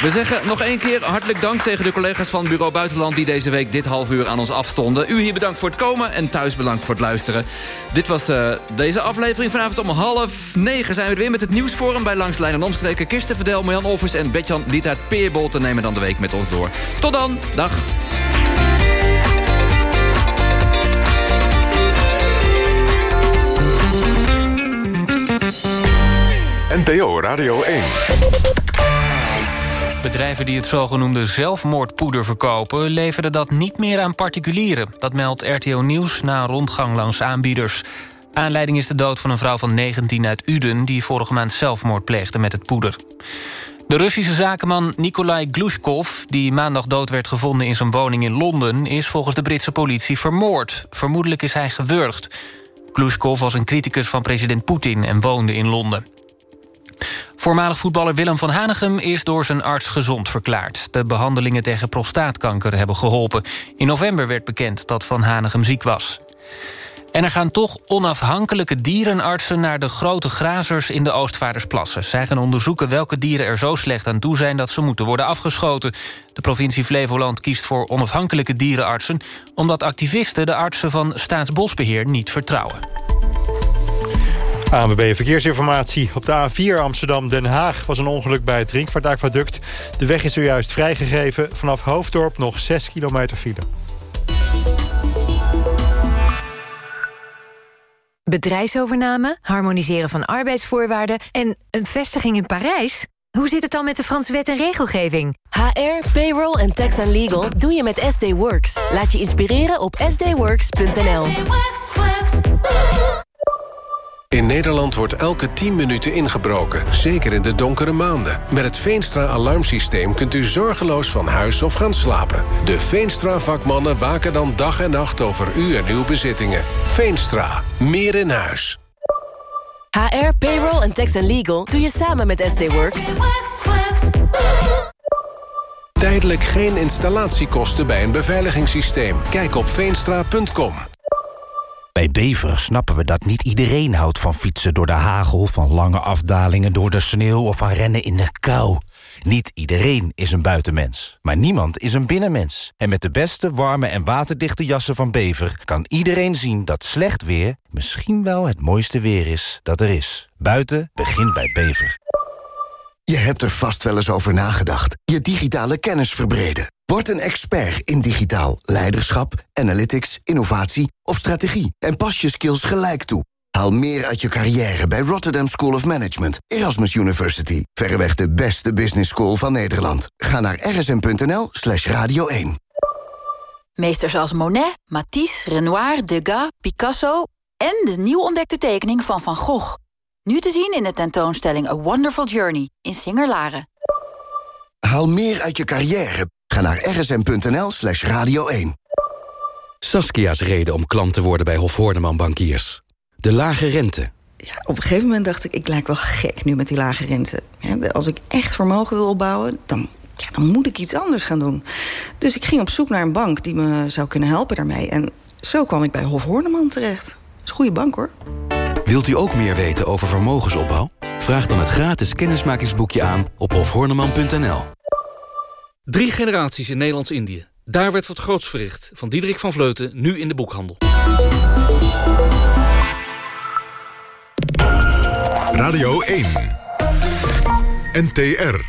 We zeggen nog één keer hartelijk dank tegen de collega's van Bureau Buitenland... die deze week dit half uur aan ons afstonden. U hier bedankt voor het komen en thuis bedankt voor het luisteren. Dit was eh, deze aflevering. Vanavond om half negen zijn we er weer met het nieuwsforum... bij Langs Lijn en Omstreken. Kirsten Verdel, Marjan Olvers en Betjan Peerbol... te nemen dan de week met ons door. Tot dan, dag. NPO Radio 1. Bedrijven die het zogenoemde zelfmoordpoeder verkopen... leveren dat niet meer aan particulieren. Dat meldt RTO Nieuws na een rondgang langs aanbieders. Aanleiding is de dood van een vrouw van 19 uit Uden... die vorige maand zelfmoord pleegde met het poeder. De Russische zakenman Nikolai Glushkov... die maandag dood werd gevonden in zijn woning in Londen... is volgens de Britse politie vermoord. Vermoedelijk is hij gewurgd. Glushkov was een criticus van president Poetin en woonde in Londen. Voormalig voetballer Willem van Hanegem is door zijn arts gezond verklaard. De behandelingen tegen prostaatkanker hebben geholpen. In november werd bekend dat Van Hanegem ziek was. En er gaan toch onafhankelijke dierenartsen naar de grote grazers in de Oostvaardersplassen. Zij gaan onderzoeken welke dieren er zo slecht aan toe zijn dat ze moeten worden afgeschoten. De provincie Flevoland kiest voor onafhankelijke dierenartsen... omdat activisten de artsen van Staatsbosbeheer niet vertrouwen. ANWB Verkeersinformatie. Op de A4 Amsterdam-Den Haag was een ongeluk bij het Drinkvaartaquaduct. De weg is zojuist vrijgegeven. Vanaf Hoofddorp nog 6 kilometer file. Bedrijfsovername, harmoniseren van arbeidsvoorwaarden en een vestiging in Parijs? Hoe zit het dan met de Franse wet en regelgeving? HR, payroll en tax and legal doe je met SD Works. Laat je inspireren op sdworks.nl. In Nederland wordt elke 10 minuten ingebroken, zeker in de donkere maanden. Met het Veenstra-alarmsysteem kunt u zorgeloos van huis of gaan slapen. De Veenstra-vakmannen waken dan dag en nacht over u en uw bezittingen. Veenstra, meer in huis. HR, payroll en tax and legal doe je samen met SD Works. Tijdelijk geen installatiekosten bij een beveiligingssysteem. Kijk op veenstra.com. Bij Bever snappen we dat niet iedereen houdt van fietsen door de hagel... van lange afdalingen door de sneeuw of van rennen in de kou. Niet iedereen is een buitenmens, maar niemand is een binnenmens. En met de beste, warme en waterdichte jassen van Bever... kan iedereen zien dat slecht weer misschien wel het mooiste weer is dat er is. Buiten begint bij Bever. Je hebt er vast wel eens over nagedacht. Je digitale kennis verbreden. Word een expert in digitaal leiderschap, analytics, innovatie of strategie. En pas je skills gelijk toe. Haal meer uit je carrière bij Rotterdam School of Management, Erasmus University. Verreweg de beste business school van Nederland. Ga naar rsm.nl slash radio 1. Meesters als Monet, Matisse, Renoir, Degas, Picasso... en de nieuw ontdekte tekening van Van Gogh. Nu te zien in de tentoonstelling A Wonderful Journey in Singer-Laren. Haal meer uit je carrière. Ga naar rsm.nl slash radio 1. Saskia's reden om klant te worden bij Hof Horneman Bankiers. De lage rente, ja, op een gegeven moment dacht ik, ik lijk wel gek nu met die lage rente. Ja, als ik echt vermogen wil opbouwen, dan, ja, dan moet ik iets anders gaan doen. Dus ik ging op zoek naar een bank die me zou kunnen helpen daarmee. En zo kwam ik bij Hof Horneman terecht. Dat is een goede bank, hoor. Wilt u ook meer weten over vermogensopbouw? Vraag dan het gratis kennismakingsboekje aan op hofhorneman.nl. Drie generaties in Nederlands-Indië. Daar werd wat groots verricht. Van Diederik van Vleuten, nu in de boekhandel. Radio 1. NTR.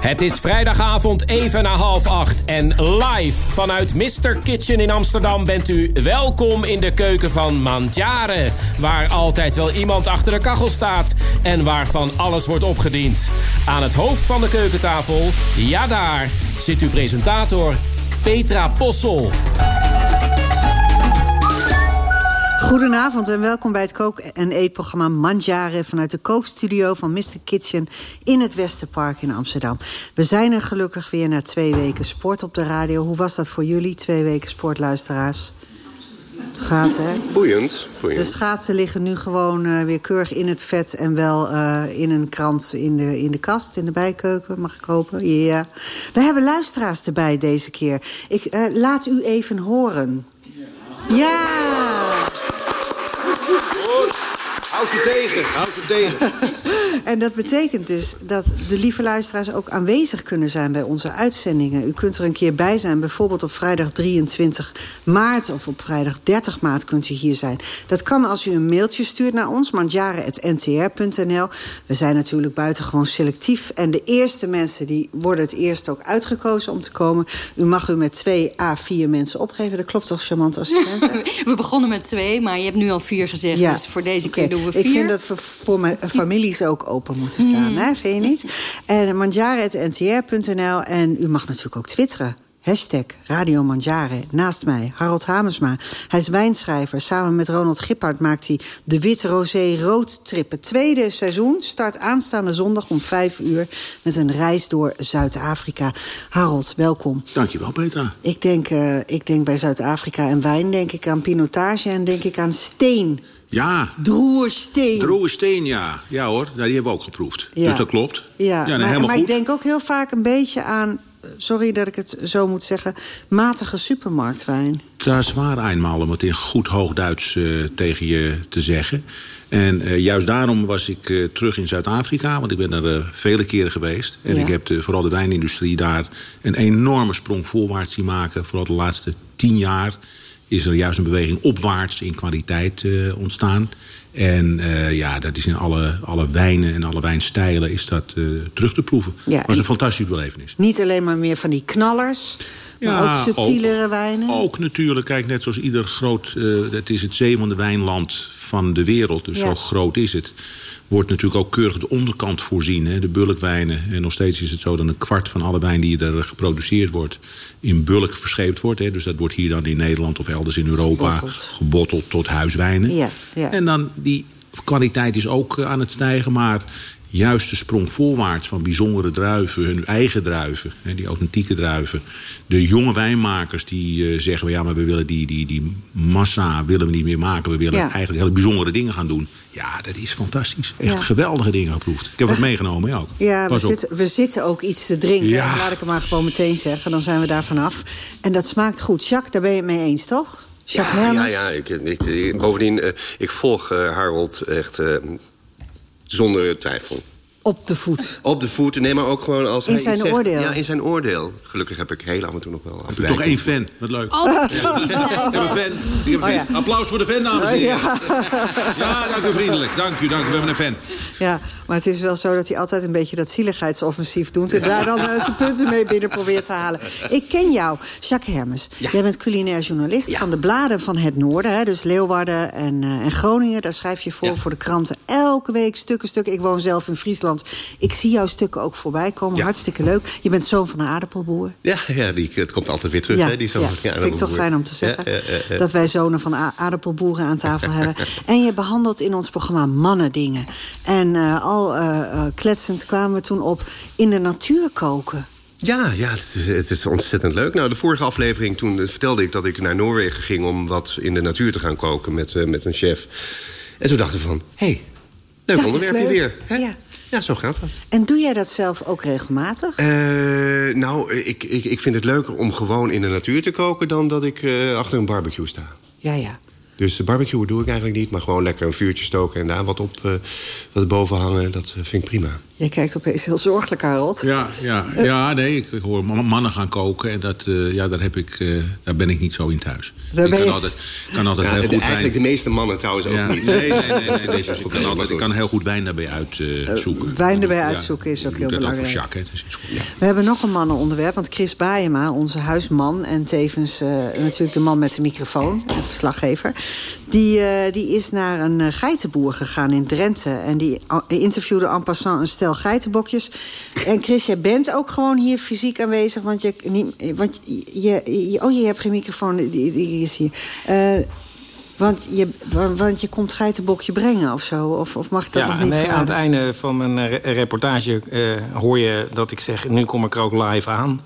Het is vrijdagavond even na half acht en live vanuit Mr. Kitchen in Amsterdam bent u welkom in de keuken van Mandjare. Waar altijd wel iemand achter de kachel staat en waarvan alles wordt opgediend. Aan het hoofd van de keukentafel, ja daar, zit uw presentator Petra Possel. Goedenavond en welkom bij het kook- en eetprogramma Mandjaren... vanuit de kookstudio van Mr. Kitchen in het Westerpark in Amsterdam. We zijn er gelukkig weer na twee weken sport op de radio. Hoe was dat voor jullie, twee weken sportluisteraars? Het gaat, hè? Boeiend. boeiend. De schaatsen liggen nu gewoon uh, weer keurig in het vet... en wel uh, in een krant in de, in de kast, in de bijkeuken, mag ik hopen. Ja. Yeah. We hebben luisteraars erbij deze keer. Ik uh, laat u even horen. Ja! ja. Hou ze tegen, hou ze tegen. en dat betekent dus dat de lieve luisteraars ook aanwezig kunnen zijn bij onze uitzendingen. U kunt er een keer bij zijn, bijvoorbeeld op vrijdag 23 maart of op vrijdag 30 maart kunt u hier zijn. Dat kan als u een mailtje stuurt naar ons, mandjaren.ntr.nl. We zijn natuurlijk buitengewoon selectief. En de eerste mensen die worden het eerst ook uitgekozen om te komen. U mag u met twee A4 mensen opgeven. Dat klopt toch, charmant assistent? we begonnen met twee, maar je hebt nu al vier gezegd. Ja. Dus voor deze keer doen we vier. Ik vind dat we voor mijn families ook open moeten staan, mm. hè? vind je niet? En mandjaren.ntr.nl en u mag natuurlijk ook twitteren. Hashtag Radio Mandjare. Naast mij, Harold Hamersma. Hij is wijnschrijver. Samen met Ronald Gippard maakt hij de Wit Rosé Trip. Het tweede seizoen start aanstaande zondag om vijf uur... met een reis door Zuid-Afrika. Harold, welkom. Dankjewel, Petra. Ik denk, uh, ik denk bij Zuid-Afrika en wijn denk ik aan pinotage... en denk ik aan steen. Ja. Droersteen. Droersteen, ja. Ja hoor, die hebben we ook geproefd. Ja. Dus dat klopt. Ja, ja maar, maar ik denk ook heel vaak een beetje aan... sorry dat ik het zo moet zeggen... matige supermarktwijn. Dat is waar eenmaal, om het in goed hoogduits uh, tegen je te zeggen. En uh, juist daarom was ik uh, terug in Zuid-Afrika. Want ik ben er vele keren geweest. En ja. ik heb de, vooral de wijnindustrie daar een enorme sprong voorwaarts zien maken. Vooral de laatste tien jaar is er juist een beweging opwaarts in kwaliteit uh, ontstaan. En uh, ja, dat is in alle, alle wijnen en alle wijnstijlen is dat uh, terug te proeven. Ja, dat was een fantastische belevenis. Niet alleen maar meer van die knallers, ja, maar ook subtielere ook, wijnen. Ook natuurlijk, kijk, net zoals ieder groot... het is het zevende wijnland van de wereld, dus ja. zo groot is het wordt natuurlijk ook keurig de onderkant voorzien. Hè, de bulkwijnen. En nog steeds is het zo dat een kwart van alle wijn die er geproduceerd wordt... in bulk verscheept wordt. Hè. Dus dat wordt hier dan in Nederland of elders in Europa gebotteld, gebotteld tot huiswijnen. Ja, ja. En dan die kwaliteit is ook aan het stijgen. Maar juist de sprong voorwaarts van bijzondere druiven... hun eigen druiven, hè, die authentieke druiven. De jonge wijnmakers die uh, zeggen... ja, maar we willen die, die, die massa willen we niet meer maken. We willen ja. eigenlijk hele bijzondere dingen gaan doen. Ja, dat is fantastisch. Echt ja. geweldige dingen geproefd. Ik heb het meegenomen, ja ook. Ja, we zitten, we zitten ook iets te drinken. Ja. Laat ik het maar gewoon meteen zeggen. Dan zijn we daar vanaf. En dat smaakt goed. Jacques, daar ben je het mee eens, toch? Jacques ja, ja, ja. Ik, ik, ik, bovendien, uh, ik volg uh, Harold echt... Uh, zonder twijfel. Op de voet. Op de voet, nee, maar ook gewoon als in hij zijn zegt, oordeel. Ja, in zijn oordeel. Gelukkig heb ik heel af en toe nog wel Heb je toch één fan? Wat leuk. Oh, ja. Ik heb een fan. Ik heb een fan. Oh, ja. Applaus voor de fan, dames en heren. Ja. ja, dank u vriendelijk. Dank u, dank u. We hebben een fan. Ja, maar het is wel zo dat hij altijd een beetje dat zieligheidsoffensief doet... en daar dan uh, zijn punten mee binnen probeert te halen. Ik ken jou, Jacques Hermes. Ja. Jij bent culinair journalist ja. van de bladen van het Noorden. Hè, dus Leeuwarden en, uh, en Groningen. Daar schrijf je voor voor de kranten. Elke week stukken, stukken. Ik woon zelf in Friesland. Ik zie jouw stukken ook voorbij komen. Hartstikke leuk. Je bent zoon van een aardappelboer. Ja, ja die, het komt altijd weer terug. Ja, hè, die zoon ja. van vind ik toch fijn om te zeggen. Dat wij zonen van aardappelboeren aan tafel hebben. En je behandelt in ons programma mannendingen. En uh, al uh, uh, kletsend kwamen we toen op in de natuur koken. Ja, ja het, is, het is ontzettend leuk. Nou, de vorige aflevering toen vertelde ik dat ik naar Noorwegen ging... om wat in de natuur te gaan koken met, uh, met een chef. En toen dachten we van, hé, hey, leuk Dat leuk. weer. Hè? Ja. Ja, zo gaat dat. En doe jij dat zelf ook regelmatig? Eh, nou, ik, ik, ik vind het leuker om gewoon in de natuur te koken... dan dat ik eh, achter een barbecue sta. Ja, ja. Dus de barbecue doe ik eigenlijk niet, maar gewoon lekker een vuurtje stoken... en daar wat op eh, wat erboven hangen, dat vind ik prima. Jij kijkt opeens heel zorgelijk, Harold. Ja, ja, ja nee, ik, hoor ma- mannen gaan koken en dat, eh, ja, daar, heb ik, eh, daar ben ik niet zo in thuis. Daar ben ik kan je- altijd, kan altijd Ja, heel goed eigenlijk wijn... de meeste mannen trouwens ook Ja, niet. Nee, nee, nee. nee, dus ik, kan altijd, ik kan heel goed wijn daarbij uitzoeken. Wijn erbij Ja, uitzoeken is ook heel belangrijk. Jacques, hè, dus is goed. We hebben nog een mannenonderwerp, want Chris Baayema, onze huisman... en tevens eh, natuurlijk de man met de microfoon, de verslaggever... die, eh, die is naar een eh, geitenboer gegaan in Drenthe... en die interviewde en passant een stel geitenbokjes. En Chris, jij bent ook gewoon hier fysiek aanwezig... want je, niet, want je, je- oh, je hebt geen microfoon, die, die, is hier... Eh, want je, wa- want je komt geitenbokje brengen of zo? Of, of mag dat nog Ja, niet nee, aan het einde van mijn re- reportage eh, hoor je dat ik zeg... nu kom ik er ook live aan.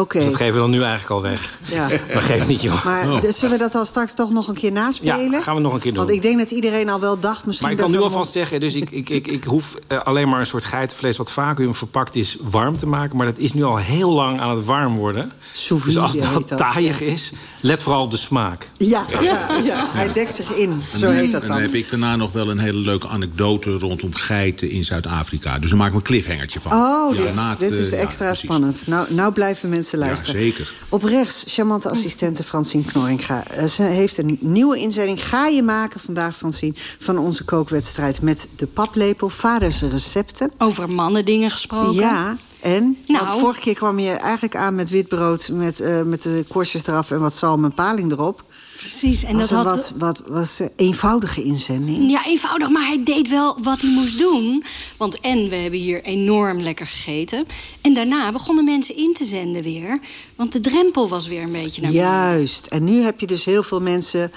Oké. Dus dat geven we dan nu eigenlijk al weg. Ja. Maar geeft niet, joh. Maar dus zullen we dat dan straks toch nog een keer naspelen? Ja, gaan we nog een keer doen. Want ik denk dat iedereen al wel dacht misschien Maar ik kan nu alvast zeggen, dus ik, ik, ik, ik hoef eh, alleen maar een soort geitenvlees... wat vacuüm verpakt is, warm te maken. Maar dat is nu al heel lang aan het warm worden. Sous Dus als vide dat taaiig is, let vooral op de smaak. Ja, ja, ja, hij dekt zich in. Zo heet dat En dan dan. heb ik daarna nog wel een hele leuke anekdote rondom geiten in Zuid-Afrika. Dus daar maak ik een cliffhangertje van. Oh, Ja, dit, is eh, ja, extra spannend. Nou, nou blijven mensen luisteren. zeker. Op rechts, charmante assistente Francine Knorringa. Eh, Ze heeft een nieuwe inzending. Ga je maken vandaag, Francine, van onze kookwedstrijd... met de paplepel, vaders recepten. Over mannen dingen gesproken. Ja, en? Nou. Want vorige keer kwam je eigenlijk aan met wit brood... met, eh, met de korstjes eraf en wat zalm en paling erop. Precies, en was dat een had... wat, wat was een eenvoudige inzending. Ja, eenvoudig, maar hij deed wel wat hij moest doen. Want en we hebben hier enorm lekker gegeten. En daarna begonnen mensen in te zenden weer. Want de drempel was weer een beetje naar beneden. Juist. En nu heb je dus heel veel mensen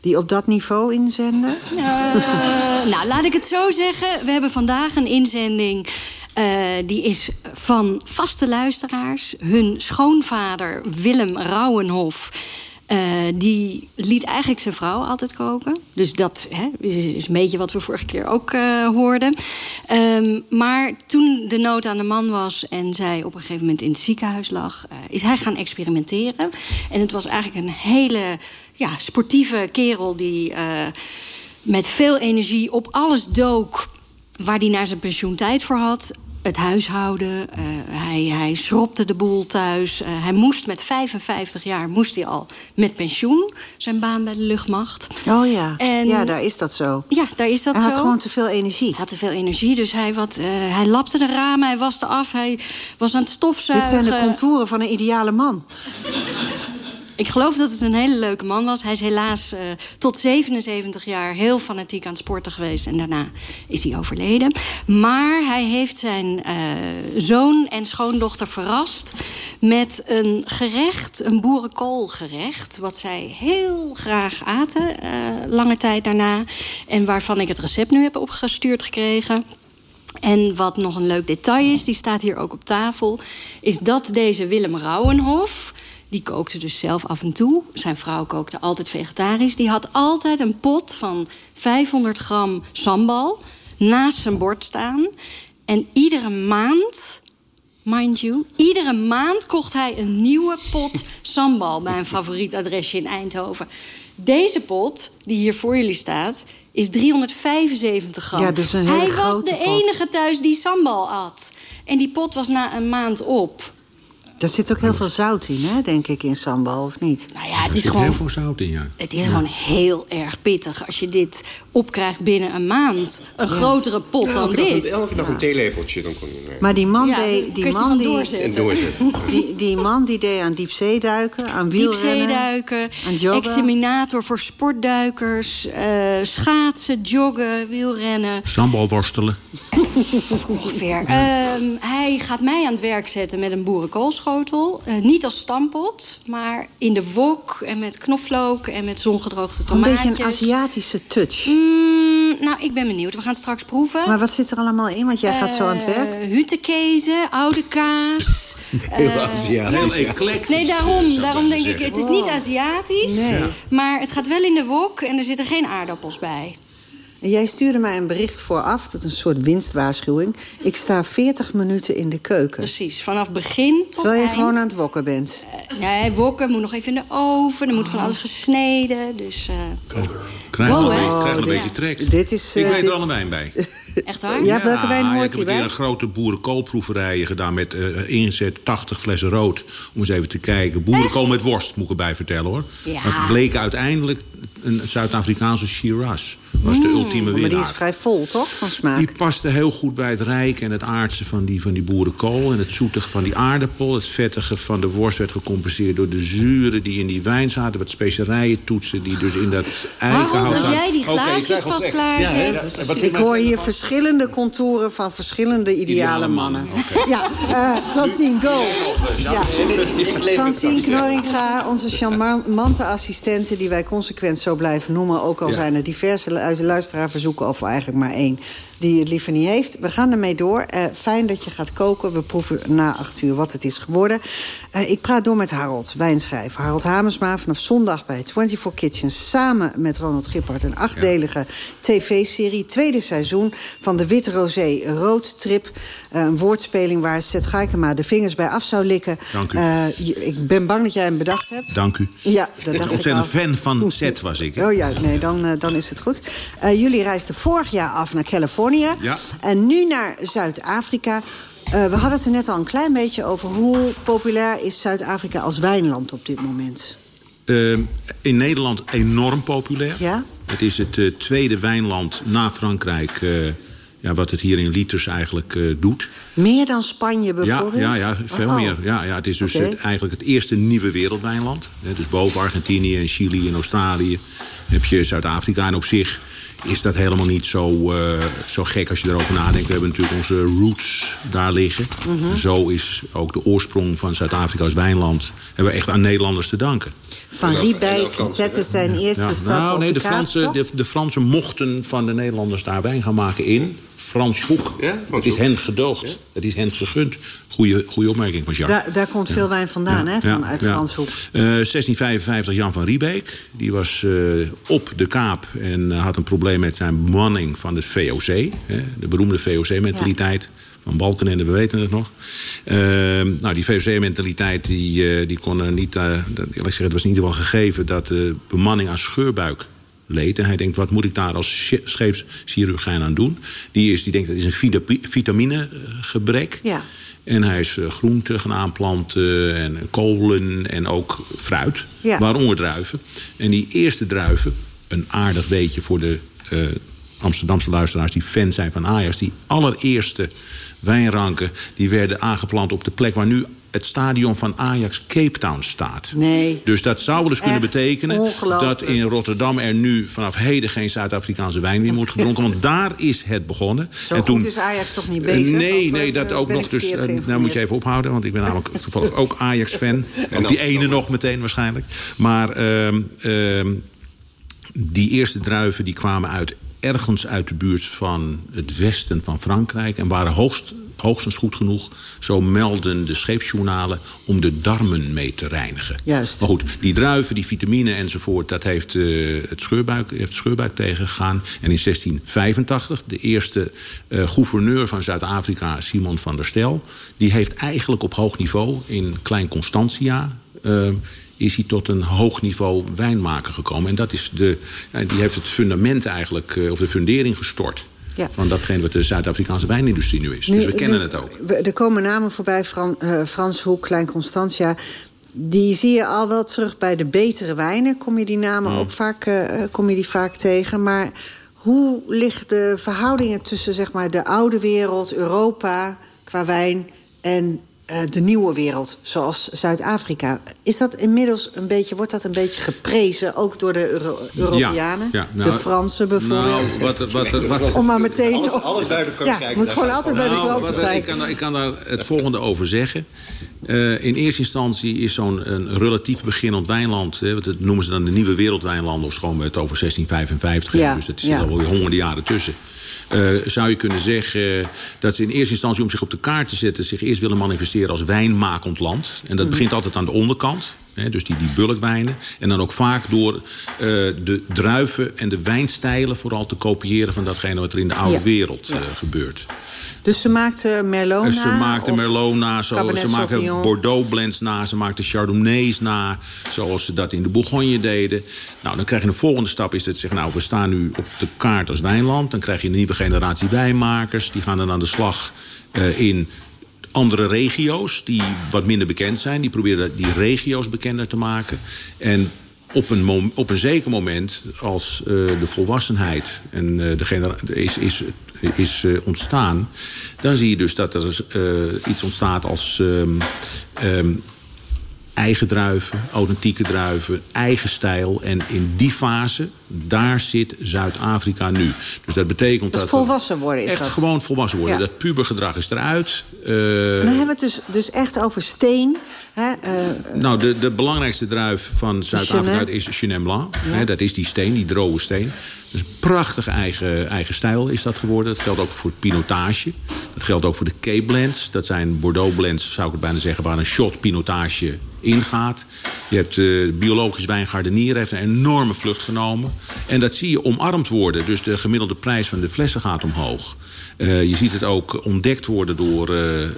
die op dat niveau inzenden. Eh, nou, laat ik het zo zeggen. We hebben vandaag een inzending. eh, die is van vaste luisteraars. Hun schoonvader Willem Rauwenhof. Eh, die liet eigenlijk zijn vrouw altijd koken. Dus dat hè, is, een beetje wat we vorige keer ook eh, hoorden. Ehm, maar toen de nood aan de man was en zij op een gegeven moment in het ziekenhuis lag, eh, is hij gaan experimenteren. En het was eigenlijk een hele ja, sportieve kerel die met veel energie op alles dook waar hij naar zijn pensioentijd voor had. Het huishouden, eh, hij, hij schropte de boel thuis. Eh, hij moest met 55 jaar moest hij al met pensioen, zijn baan bij de luchtmacht. Oh ja, En- ja daar is dat zo. Ja, daar is dat Hij zo. had gewoon te veel energie. Hij had te veel energie, dus hij, wat, eh, hij lapte de ramen, hij waste af, hij was aan het Dit stofzuigen. zijn de contouren van een ideale man. Ik geloof dat het een hele leuke man was. Hij is helaas eh, tot 77 jaar heel fanatiek aan het sporten geweest. En daarna is hij overleden. Maar hij heeft zijn eh, zoon en schoondochter verrast... met een gerecht, een boerenkoolgerecht... wat zij heel graag aten, eh, lange tijd daarna. En waarvan ik het recept nu heb opgestuurd gekregen... En wat nog een leuk detail is, die staat hier ook op tafel... is dat deze Willem Rauwenhof... die kookte dus zelf af en toe. Zijn vrouw kookte altijd vegetarisch. Die had altijd een pot van 500 gram sambal naast zijn bord staan. En iedere maand, mind you... iedere maand kocht hij een nieuwe pot sambal... bij een favoriet adresje in Eindhoven. Deze pot, die hier voor jullie staat... is 375 gram. Ja, dus hij was de pot. enige thuis die sambal at. En die pot was na een maand op. Daar zit ook heel veel zout in, hè, denk ik, in sambal, of niet? Nou ja, het Er is zit gewoon... heel veel zout in, ja. Het is gewoon heel erg pittig als je dit opkrijgt binnen een maand. Een grotere pot dan dag, een- dit. elke dag een theelepeltje, dan kon je... Maar die man, Ja, deed, een die, man die, doorzetten. En doorzetten. die, die man die deed aan diepzeeduiken, aan wielrennen. Diepzeeduiken, aan joggen. examinator voor sportduikers, eh, schaatsen, joggen, wielrennen. Sambal worstelen. Ongeveer. Ehm, hij gaat mij aan het werk zetten met een boerenkoolschotel. Eh, niet als stampot, maar in de wok en met knoflook en met zongedroogde Een tomaatjes. beetje een Aziatische touch. Mm, nou, ik ben benieuwd. We gaan het straks proeven. Maar wat zit er allemaal in? Want jij gaat zo aan het werk. Uh, Huttenkezen, oude kaas, Heel Eh, Aziatisch. ja. Heel eclectisch, Nee, daarom, daarom denk ik, het is niet Aziatisch. Nee. Ja. Maar het gaat wel in de wok en er zitten geen aardappels bij. En jij stuurde mij een bericht vooraf, dat is een soort winstwaarschuwing. Ik sta 40 minuten in de keuken. Precies, vanaf begin tot Terwijl je eind. gewoon aan het wokken bent. Nee, wokken moet nog even in de oven. Er moet van alles gesneden. Dus, eh, Krijg wel krijg wel een Oh, beetje trek. Dit is, ik eh, weet dit- er al een wijn bij. echt waar? Ja, welke wijn hoort ik heb een hierbij? keer een grote boerenkoolproeverijen gedaan met eh, ingezet 80 flessen rood. Om eens even te kijken. Boerenkool met worst, moet ik erbij vertellen hoor. Ja. Het bleek uiteindelijk een Zuid-Afrikaanse Shiraz. was de ultieme Mm, Maar die winnaar. is vrij vol, toch, van smaak? Die paste heel goed bij het rijk en het aardse van die, van die boerenkool... en het zoetige van die aardappel. Het vettige van de worst werd gecompenseerd door de zuren... die in die wijn zaten, wat specerijen toetsen... die dus in dat eikenhout Harold, als zaten. jij die ik glaasjes vast trek. klaar Ja, dat- Ik mijn hoor hier? Verschillende contouren van verschillende ideale, mannen. mannen, Ja, eh Francine, go. Ja. leef Francine ja. Knorringa, onze charmante assistente... die wij consequent zo blijven noemen. Ook al Ja. zijn er diverse lu- luisteraarverzoeken, of eigenlijk maar één... die het liever niet heeft. We gaan ermee door. Eh, fijn dat je gaat koken. We proeven na acht uur wat het is geworden. Eh, ik praat door met Harold, wijnschrijver. Harold Hamersma vanaf zondag bij 24 Kitchens... samen met Ronald Gippard een achtdelige tv-serie. Tweede seizoen van de Witte Rosé Roadtrip. Een woordspeling waar Seth Gaikema de vingers bij af zou likken. Dank u. Eh, ik ben bang dat jij hem bedacht hebt. Dank u. Ja, dat Ik dacht ik ontzettend al. fan van Zet was ik. hè. Oh ja, nee, dan, eh, dan is het goed. Eh, jullie reisden vorig jaar af naar Californië. Ja. En nu naar Zuid-Afrika. Eh, we hadden het er net al een klein beetje over... hoe populair is Zuid-Afrika als wijnland op dit moment? Eh, in Nederland enorm populair. Ja? Het is het eh, tweede wijnland na Frankrijk... ja, wat het hier in liters eigenlijk eh, doet. Meer dan Spanje bijvoorbeeld? ja, ja, veel Oh. meer. Ja, ja, het is dus het- eigenlijk het eerste nieuwe wereldwijnland. Hè, Dus boven Argentinië en Chili en Australië heb je Zuid-Afrika. En op zich is dat helemaal niet zo, eh, zo gek als je erover nadenkt. We hebben natuurlijk onze roots daar liggen. Mhm. Zo is ook de oorsprong van Zuid-Afrika als wijnland... hebben we echt aan Nederlanders te danken. Van Riebeek zette zijn eerste Ja, stap nou, op nee, de, de, kaart, Fransen, toch? de, de Fransen mochten van de Nederlanders daar wijn gaan maken in Franshoek. het is hen gedoogd. Het is hen gegund. Goeie, goeie opmerking van Jacques. Daar, daar komt veel wijn vandaan, hè, vanuit ja. Franshoek. Eh, 1655 Jan van Riebeek. Die was eh, op de Kaap en had een probleem met zijn bemanning van het VOC. Hè, de beroemde VOC-mentaliteit. Van Balkenende, we weten het nog. Eh, nou, die VOC-mentaliteit die, eh, die kon er niet... eh, dat, eerlijk zeggen, het was in ieder geval gegeven dat de bemanning aan scheurbuik leed. En hij denkt, wat moet ik daar als sch- scheepschirurgijn aan doen? Die, is, die denkt, dat is een vitaminegebrek. Ja. En hij is eh, groenten gaan aanplanten en kolen en ook fruit. Ja. Waaronder druiven. En die eerste druiven, een aardig weetje voor de eh, Amsterdamse luisteraars... die fan zijn van Ajax. Die allereerste wijnranken die werden aangeplant op de plek... waar nu het stadion van Ajax Cape Town staat. Nee. Dus dat zou wel eens kunnen betekenen... dat in Rotterdam er nu vanaf heden geen Zuid-Afrikaanse wijn meer wordt gedronken. Want daar is het begonnen. Zo en goed toen, is Ajax toch niet bezig? Nee, Of, nee, dat ook nog. Dus eh, nou moet je even ophouden, want ik ben namelijk toevallig ook Ajax-fan. Ook die ene nog meteen waarschijnlijk. Maar ehm, ehm, die eerste druiven die kwamen uit ergens uit de buurt van het westen van Frankrijk... en waren hoogst, hoogstens goed genoeg, zo melden de scheepsjournalen... om de darmen mee te reinigen. Juist. Maar goed, die druiven, die vitamine enzovoort... dat heeft, eh, het, scheurbuik, heeft het scheurbuik tegengegaan. En in 1685, de eerste eh, gouverneur van Zuid-Afrika... Simon van der Stel, die heeft eigenlijk op hoog niveau... in Klein Constantia... eh, is hij tot een hoog niveau wijnmaker gekomen. En dat is de, die heeft het fundament eigenlijk, eh, of de fundering gestort... Ja. van datgene wat de Zuid-Afrikaanse wijnindustrie nu is. dus we kennen nu- het ook. Er komen namen voorbij, Fran, eh, Frans Hoek, Klein Constantia. Die zie je al wel terug bij de betere wijnen. Kom je die namen Hmm. ook vaak, eh, kom je die vaak tegen. Maar hoe liggen de verhoudingen tussen zeg maar, de oude wereld, Europa, qua wijn... en de nieuwe wereld, zoals Zuid-Afrika? Is dat inmiddels een beetje, wordt dat een beetje geprezen, ook door de Euro- Europeanen? Ja, nou, de Fransen bijvoorbeeld? Nou, wat, wat, wat, wat, Om maar meteen... Alles- alles bij de Ja, Frankrijk, het moet gewoon gaat altijd het bij de Nou, Fransen zijn. ik, kan, daar- ik kan daar het volgende over zeggen. Eh, in eerste instantie is zo'n een relatief beginnend wijnland... Hè, wat het noemen ze dan de nieuwe wereldwijnlanden... of schoon het over 1655 Ja, dus dat zit ja. alweer honderden jaren tussen. Eh, zou je kunnen zeggen dat ze in eerste instantie om zich op de kaart te zetten... zich eerst willen manifesteren als wijnmakend land. En dat begint altijd aan de onderkant. Hè, dus die, die bulkwijnen. En dan ook vaak door eh, de druiven en de wijnstijlen... vooral te kopiëren van datgene wat er in de oude Ja. wereld Ja. eh, gebeurt. Dus ze maakten Merlot na? ze maakten of Merlot na, zo, ze Sauvignon? Bordeaux blends na, ze maakten Chardonnays na, zoals ze dat in de Bourgogne deden. Nou, dan krijg je een volgende stap, is dat zeggen, nou, we staan nu op de kaart als wijnland. Dan krijg je een nieuwe generatie wijnmakers, die gaan dan aan de slag eh, in andere regio's die wat minder bekend zijn. Die proberen die regio's bekender te maken. En op een, op een zeker moment, als eh, de volwassenheid en, eh, de is, is, is eh, ontstaan... dan zie je dus dat er iets ontstaat als... ehm, ehm, eigen druiven, authentieke druiven, eigen stijl. En in die fase, daar zit Zuid-Afrika nu. Dus dat betekent Dus dat... volwassen worden is echt dat? gewoon volwassen worden. Ja. Dat pubergedrag is eruit. Eh, Dan hebben we het dus, dus echt over steen. Hè, eh, nou, de, de belangrijkste druif van Zuid-Afrika is Chenin Blanc. Hè, dat is die steen, die droge steen. Dus een prachtige eigen, eigen stijl is dat geworden. Dat geldt ook voor pinotage. Dat geldt ook voor de Cape blends. Dat zijn Bordeaux blends, zou ik het bijna zeggen... waar een shot pinotage ingaat. Je hebt uh, biologisch wijngaardenier heeft een enorme vlucht genomen. En dat zie je omarmd worden. Dus de gemiddelde prijs van de flessen gaat omhoog. Uh, je ziet het ook ontdekt worden door uh, uh,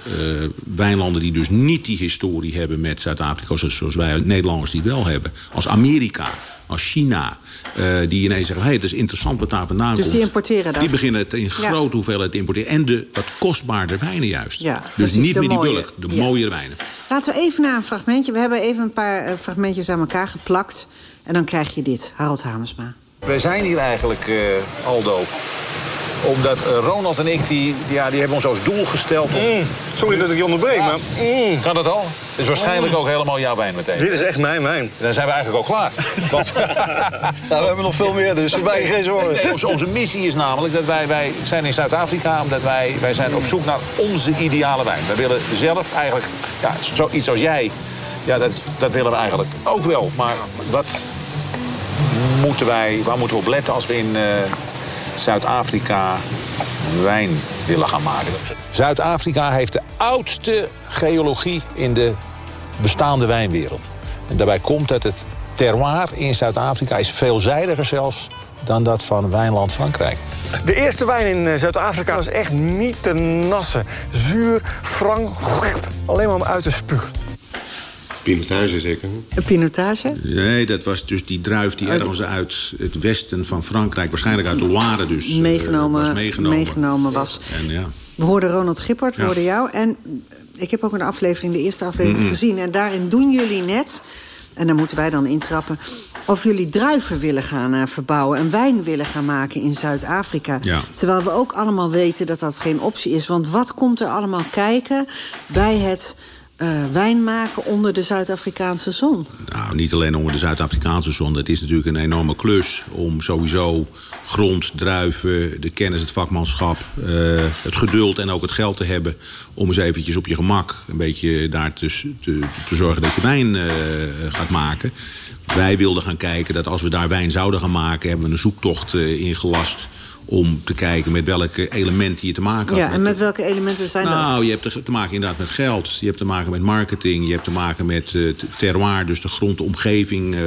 wijnlanden die dus niet die historie hebben met Zuid-Afrika, zoals, wij Nederlanders die wel hebben. Als Amerika, als China. Uh, die ineens zeggen, hé, hey, het is interessant wat daar vandaan dus komt. die importeren dat? Die beginnen het in grote hoeveelheid te importeren. En de wat kostbaarder wijnen juist. Ja, dus niet meer mooie. die bulk, de ja. mooiere wijnen. Laten we even naar een fragmentje. We hebben even een paar uh, fragmentjes aan elkaar geplakt. En dan krijg je dit, Harold Hamersma. Wij zijn hier eigenlijk, uh, Aldo, omdat uh, Ronald en ik, die, ja, die hebben ons als doel gesteld... Om... Mm, sorry dat ik je onderbreek, ja. maar... Mm. Kan dat al? Het is waarschijnlijk mm. ook helemaal jouw wijn meteen. Dit is echt mijn wijn. Dan zijn we eigenlijk ook klaar. Want... nou, we hebben nog veel meer, dus wij geen zorgen. Nee, onze, onze, missie is namelijk dat wij, wij zijn in Zuid-Afrika... omdat wij, wij zijn op zoek naar onze ideale wijn. Wij willen zelf eigenlijk, ja, zoiets als jij... Ja, dat, dat willen we eigenlijk ook wel. Maar wat moeten wij, waar moeten we op letten als we in... Uh, Zuid-Afrika wijn willen gaan maken. Zuid-Afrika heeft de oudste geologie in de bestaande wijnwereld. En daarbij komt dat het terroir in Zuid-Afrika is veelzijdiger zelfs dan dat van wijnland Frankrijk. De eerste wijn in Zuid-Afrika was echt niet te nassen. Zuur, frank, alleen maar om uit te spugen. Pinotage zeker? Een pinotage? Nee, dat was dus die druif die ergens uit het westen van Frankrijk... waarschijnlijk uit de Loire dus meegenomen, uh, was meegenomen. meegenomen was. En, ja. We hoorden Ronald Gippert, we ja. hoorden jou. En ik heb ook een aflevering, de eerste aflevering, mm -hmm. gezien. En daarin doen jullie net, en daar moeten wij dan intrappen... of jullie druiven willen gaan uh, verbouwen en wijn willen gaan maken in Zuid-Afrika. Ja. Terwijl we ook allemaal weten dat dat geen optie is. Want wat komt er allemaal kijken bij het... Uh, wijn maken onder de Zuid-Afrikaanse zon? Nou, niet alleen onder de Zuid-Afrikaanse zon. Het is natuurlijk een enorme klus om sowieso grond, druiven, de kennis, het vakmanschap... Uh, het geduld en ook het geld te hebben om eens eventjes op je gemak... een beetje daar te, te, te zorgen dat je wijn uh, gaat maken. Wij wilden gaan kijken dat als we daar wijn zouden gaan maken... hebben we een zoektocht ingelast om te kijken met welke elementen je te maken hebt. Ja, en met welke elementen zijn nou, dat? Nou, je hebt te, maken inderdaad met geld. Je hebt te maken met marketing. Je hebt te maken met uh, terroir, dus de grond, de omgeving. Uh,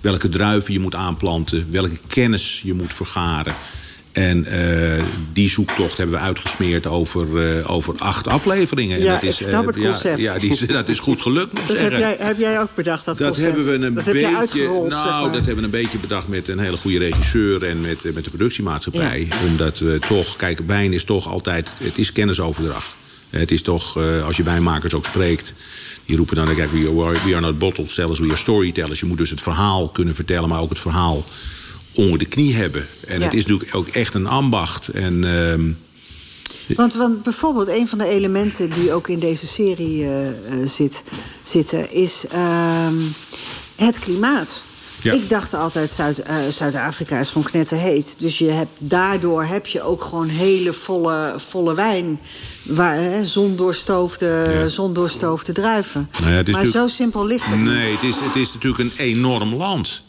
welke druiven je moet aanplanten. Welke kennis je moet vergaren. En uh, die zoektocht hebben we uitgesmeerd over, uh, over acht afleveringen. Ja, en dat is, ik snap het concept. Ja, ja die dat is goed gelukt, moet dat zeggen. Heb jij, heb jij ook bedacht, dat, dat concept? Hebben we een dat beetje, Nou, zeg maar. dat hebben we een beetje bedacht met een hele goede regisseur... en met, met de productiemaatschappij. Ja. Omdat we toch... Kijk, wijn is toch altijd... Het is kennisoverdracht. Het is toch, als je wijnmakers ook spreekt... Die roepen dan, kijk, we are, we are not bottle sellers, we are storytellers. Je moet dus het verhaal kunnen vertellen, maar ook het verhaal onder de knie hebben. En Ja. het is natuurlijk ook echt een ambacht. En, ehm, Want, want bijvoorbeeld een van de elementen die ook in deze serie eh, eh, zit, zitten... is ehm, het klimaat. Ja. Ik dacht altijd, Zuid, eh, Zuid-Afrika is gewoon knetterheet. Dus je hebt, daardoor heb je ook gewoon hele volle, volle wijn. Waar, hè, zondoorstoofde, zondoorstoofde druiven. Nou ja, maar zo simpel ligt het niet. Nee, het is, het is natuurlijk een enorm land.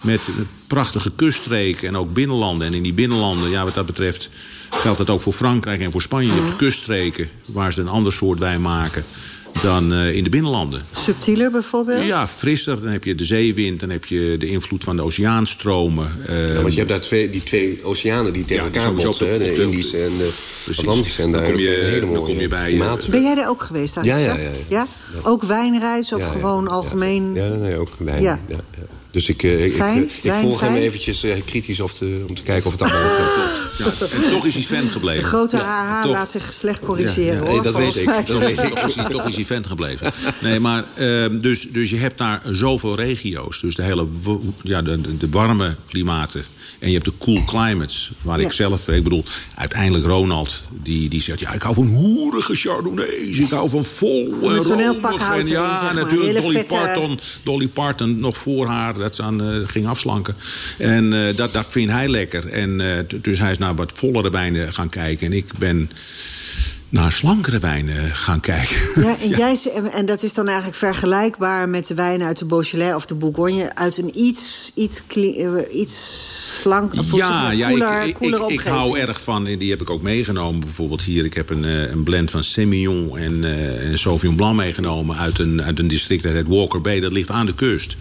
Met prachtige kuststreken en ook binnenlanden. En in die binnenlanden, ja, wat dat betreft, geldt dat ook voor Frankrijk en voor Spanje. Je hebt kuststreken waar ze een ander soort wijn maken dan uh, in de binnenlanden. Subtieler bijvoorbeeld? Ja, frisser. Dan heb je de zeewind, dan heb je de invloed van de oceaanstromen. Uh, ja, want je hebt daar twee, die twee oceanen die tegen elkaar botsen. De, de Indische en de Precies. Atlantische. En daar dan kom je, dan kom je bij... Uh, ben jij daar ook geweest ja, ja, ja, ja, ja. Ook wijnreis of gewoon algemeen? Ja, nee, ook wijn. Ja. Ja, Dus ik, ik, fijn, ik, ik volg hem eventjes uh, kritisch of te, om te kijken of het allemaal ja, Toch is hij fan gebleven. De grote HH toch. laat zich slecht corrigeren, ja, ja, hoor. dat weet ik. Dat weet ik. Toch, is hij, toch is hij fan gebleven. Nee, maar uh, dus, dus je hebt daar zoveel regio's. Dus de hele ja, de, de, de warme klimaten en je hebt de cool climates, waar Ja. ik zelf... Ik bedoel, uiteindelijk Ronald, die, die zegt... ja, ik hou van hoerige chardonnays. Ik hou van vol en heel romig. pak En ja, natuurlijk Dolly vette- Parton. Dolly Parton, nog voor haar, dat ze aan, eh, ging afslanken. En eh, dat, dat vindt hij lekker. En, eh, dus hij is naar wat vollere wijnen gaan kijken. En ik ben naar slankere wijnen gaan kijken. Ja, en, Jij, en- dat is dan eigenlijk vergelijkbaar met de wijnen uit de Beaujolais of de Bourgogne... uit een iets, iets, iets slank, Ja, ja koeler, ik, ik, koeler ik, hou erg van, en die heb ik ook meegenomen. Bijvoorbeeld hier, ik heb een, eh, een blend van Semillon en, eh en Sauvignon Blanc meegenomen... Uit een, uit een district dat heet Walker Bay, dat ligt aan de kust.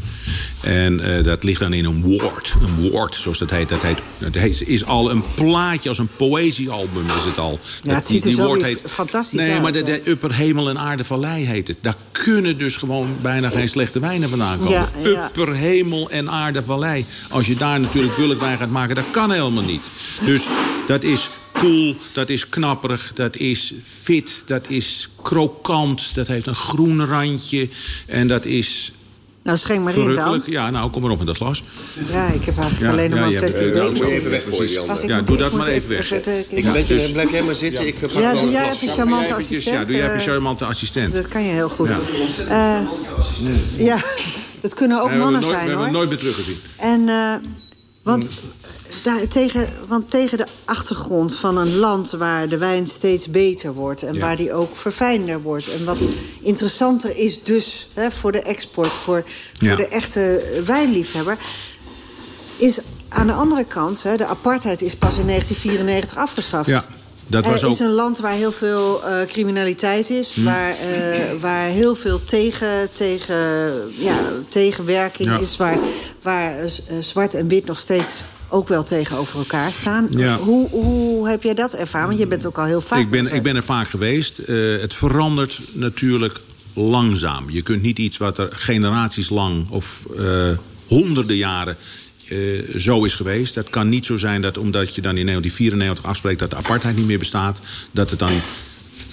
En eh, dat ligt dan in een ward, een ward zoals dat heet. Dat heet, dat heet, is al een plaatje, als een poëziealbum is het al. Ja, het Dat- er zo ward weer fantastisch Nee, uit, maar de, de Upper Hemel en Aarde Vallei heet het. Daar kunnen dus gewoon bijna geen slechte wijnen vandaan komen. Ja, ja. Upper Hemel en Aarde Vallei. Als je daar natuurlijk gaat maken, dat kan helemaal niet. Dus dat is cool, dat is knapperig, dat is fit, dat is krokant... dat heeft een groen randje en dat is... Nou, schenk maar in dan. Ja, nou, kom maar op met dat glas. Ja, ik heb eigenlijk Ja, alleen nog ja, maar plastic het, eh, beker. moet je even weggooien, ik Ja, doe ik dat maar even weg. Ik weet je, blijf jij maar zitten. Ik pak Ja, doe een jij even charmante Eventjes, assistent. ja, doe jij even eh, charmante assistent. Dat kan je heel goed. Ja. Eh, ja, dat kunnen ook mannen zijn, We hebben hoor. het nooit meer teruggezien. En, eh, want, daar, tegen, want tegen de achtergrond van een land waar de wijn steeds beter wordt... en Ja. waar die ook verfijnder wordt... en wat interessanter is dus hè, voor de export, voor, voor Ja. de echte wijnliefhebber... is aan de andere kant, hè, de apartheid is pas in 1994 afgeschaft. Ja, dat was ook... is een land waar heel veel eh, criminaliteit is. Hm. Waar, eh, waar heel veel tegen, tegen, ja, tegenwerking Ja. is. Waar, waar eh, zwart en wit nog steeds ook wel tegenover elkaar staan. Ja. Hoe, hoe heb jij dat ervaren? Want je bent ook al heel vaak... Ik ben, ik ben er vaak geweest. Het verandert natuurlijk langzaam. Je kunt niet iets wat er generaties lang of honderden jaren eh, zo is geweest. Dat kan niet zo zijn dat omdat je dan in 1994 afspreekt dat de apartheid niet meer bestaat, dat het dan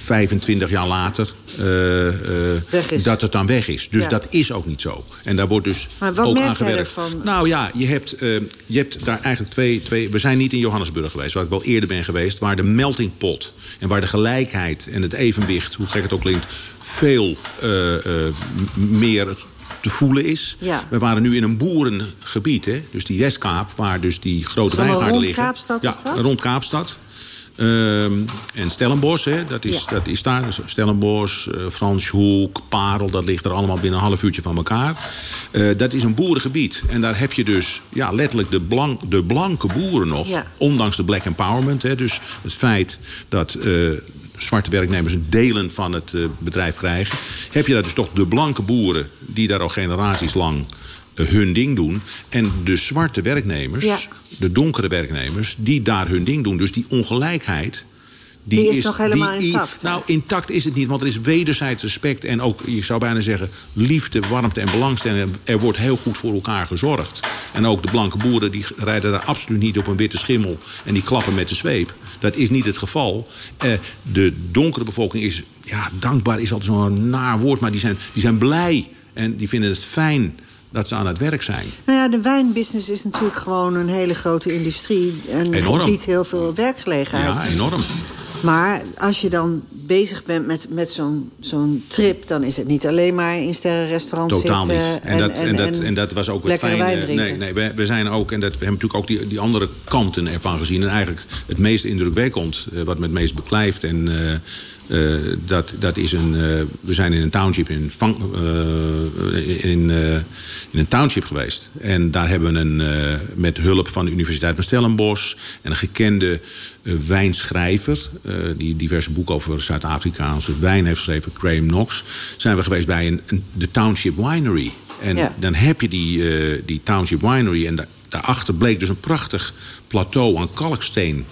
25 jaar later eh, eh, Weg is. dat het dan weg is. Dus Ja. dat is ook niet zo. En daar wordt dus Maar wat ook merk aan gewerkt. ervan? Nou ja, je hebt, je hebt daar eigenlijk twee, twee... We zijn niet in Johannesburg geweest, waar ik wel eerder ben geweest... waar de melting pot en waar de gelijkheid en het evenwicht... hoe gek het ook klinkt, veel meer te voelen is. Ja. We waren nu in een boerengebied, hè? dus die Westkaap... waar dus die grote wijngaarden rond liggen. Kaapstad ja, dat? rond Kaapstad. Ehm, en Stellenbosch, hè, dat, is, Ja. dat is daar. Dus Stellenbosch, eh, Franshoek, Parel, dat ligt er allemaal binnen een half uurtje van elkaar. Eh, dat is een boerengebied. En daar heb je dus ja, letterlijk de, blank, de blanke boeren nog. Ja. Ondanks de black empowerment. Hè, dus het feit dat eh, zwarte werknemers een delen van het eh, bedrijf krijgen. Heb je daar dus toch de blanke boeren die daar al generaties lang eh, hun ding doen. En de zwarte werknemers, Ja. de donkere werknemers, die daar hun ding doen. Dus die ongelijkheid. Die is nog helemaal die- intact? Nou, intact is het niet, want er is wederzijds respect... en ook, je zou bijna zeggen, liefde, warmte en belangstelling. Er wordt heel goed voor elkaar gezorgd. En ook de blanke boeren die rijden daar absoluut niet op een witte schimmel... en die klappen met de zweep. Dat is niet het geval. Eh, de donkere bevolking is, ja, dankbaar is altijd zo'n naar woord... maar die zijn, die zijn blij en die vinden het fijn dat ze aan het werk zijn. Nou ja, de wijnbusiness is natuurlijk gewoon een hele grote industrie. En Enorm. biedt heel veel werkgelegenheid. Ja, enorm. Maar als je dan bezig bent met, met zo'n zo'n trip... dan is het niet alleen maar in sterrenrestaurants Totaal zitten... niet. En, dat, en, dat, en dat was ook het fijne. wijn drinken. Nee, nee we, we zijn ook, en dat, we hebben natuurlijk ook die, die andere kanten ervan gezien. En eigenlijk het meest indrukwekkend, eh, wat me het meest beklijft... en eh, Uh, dat, dat is een, uh, we zijn in een township in, Van, uh, in, in, een township geweest. En daar hebben we een, met hulp van de Universiteit van Stellenbosch... en een gekende wijnschrijver... die diverse boeken over Zuid-Afrikaanse wijn heeft geschreven... Graham Knox, zijn we geweest bij een, een de Township Winery. En ja. dan heb je die, die Township Winery... en da daarachter bleek dus een prachtig plateau aan kalksteen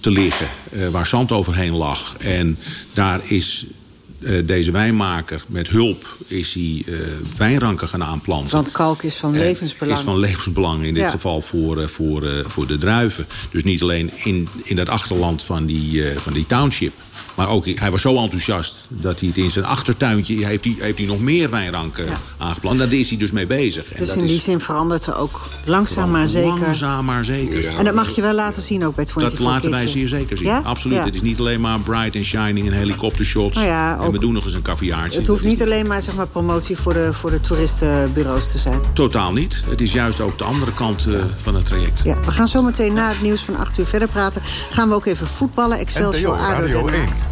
te liggen. Uh, waar zand overheen lag. En daar is uh, deze wijnmaker met hulp is hij uh, wijnranken gaan aanplanten. Want kalk is van levensbelang. Is van levensbelang in dit ja. geval voor, voor, voor de druiven. Dus niet alleen in, in dat achterland van die, van die township. Maar ook, hij was zo enthousiast dat hij het in zijn achtertuintje... heeft hij, heeft hij nog meer wijnranken ja. aangeplant. Daar is hij dus mee bezig. Dus en in die zin verandert er ook langzaam maar zeker. Langzaam maar zeker. Ja. En dat mag je wel laten zien ook bij het 24 Dat laten wij zeer zeker zien, ja? absoluut. Het is niet alleen maar bright and shining en helikoptershots. Nou ja, en we doen nog eens een caviaartje. Het hoeft niet alleen maar, zeg maar promotie voor de, voor de toeristenbureaus te zijn. Totaal niet. Het is juist ook de andere kant uh, van het traject. Ja, we gaan zo meteen na het nieuws van 8 uur verder praten. Gaan we ook even voetballen. Excelsior ADO Den Haag.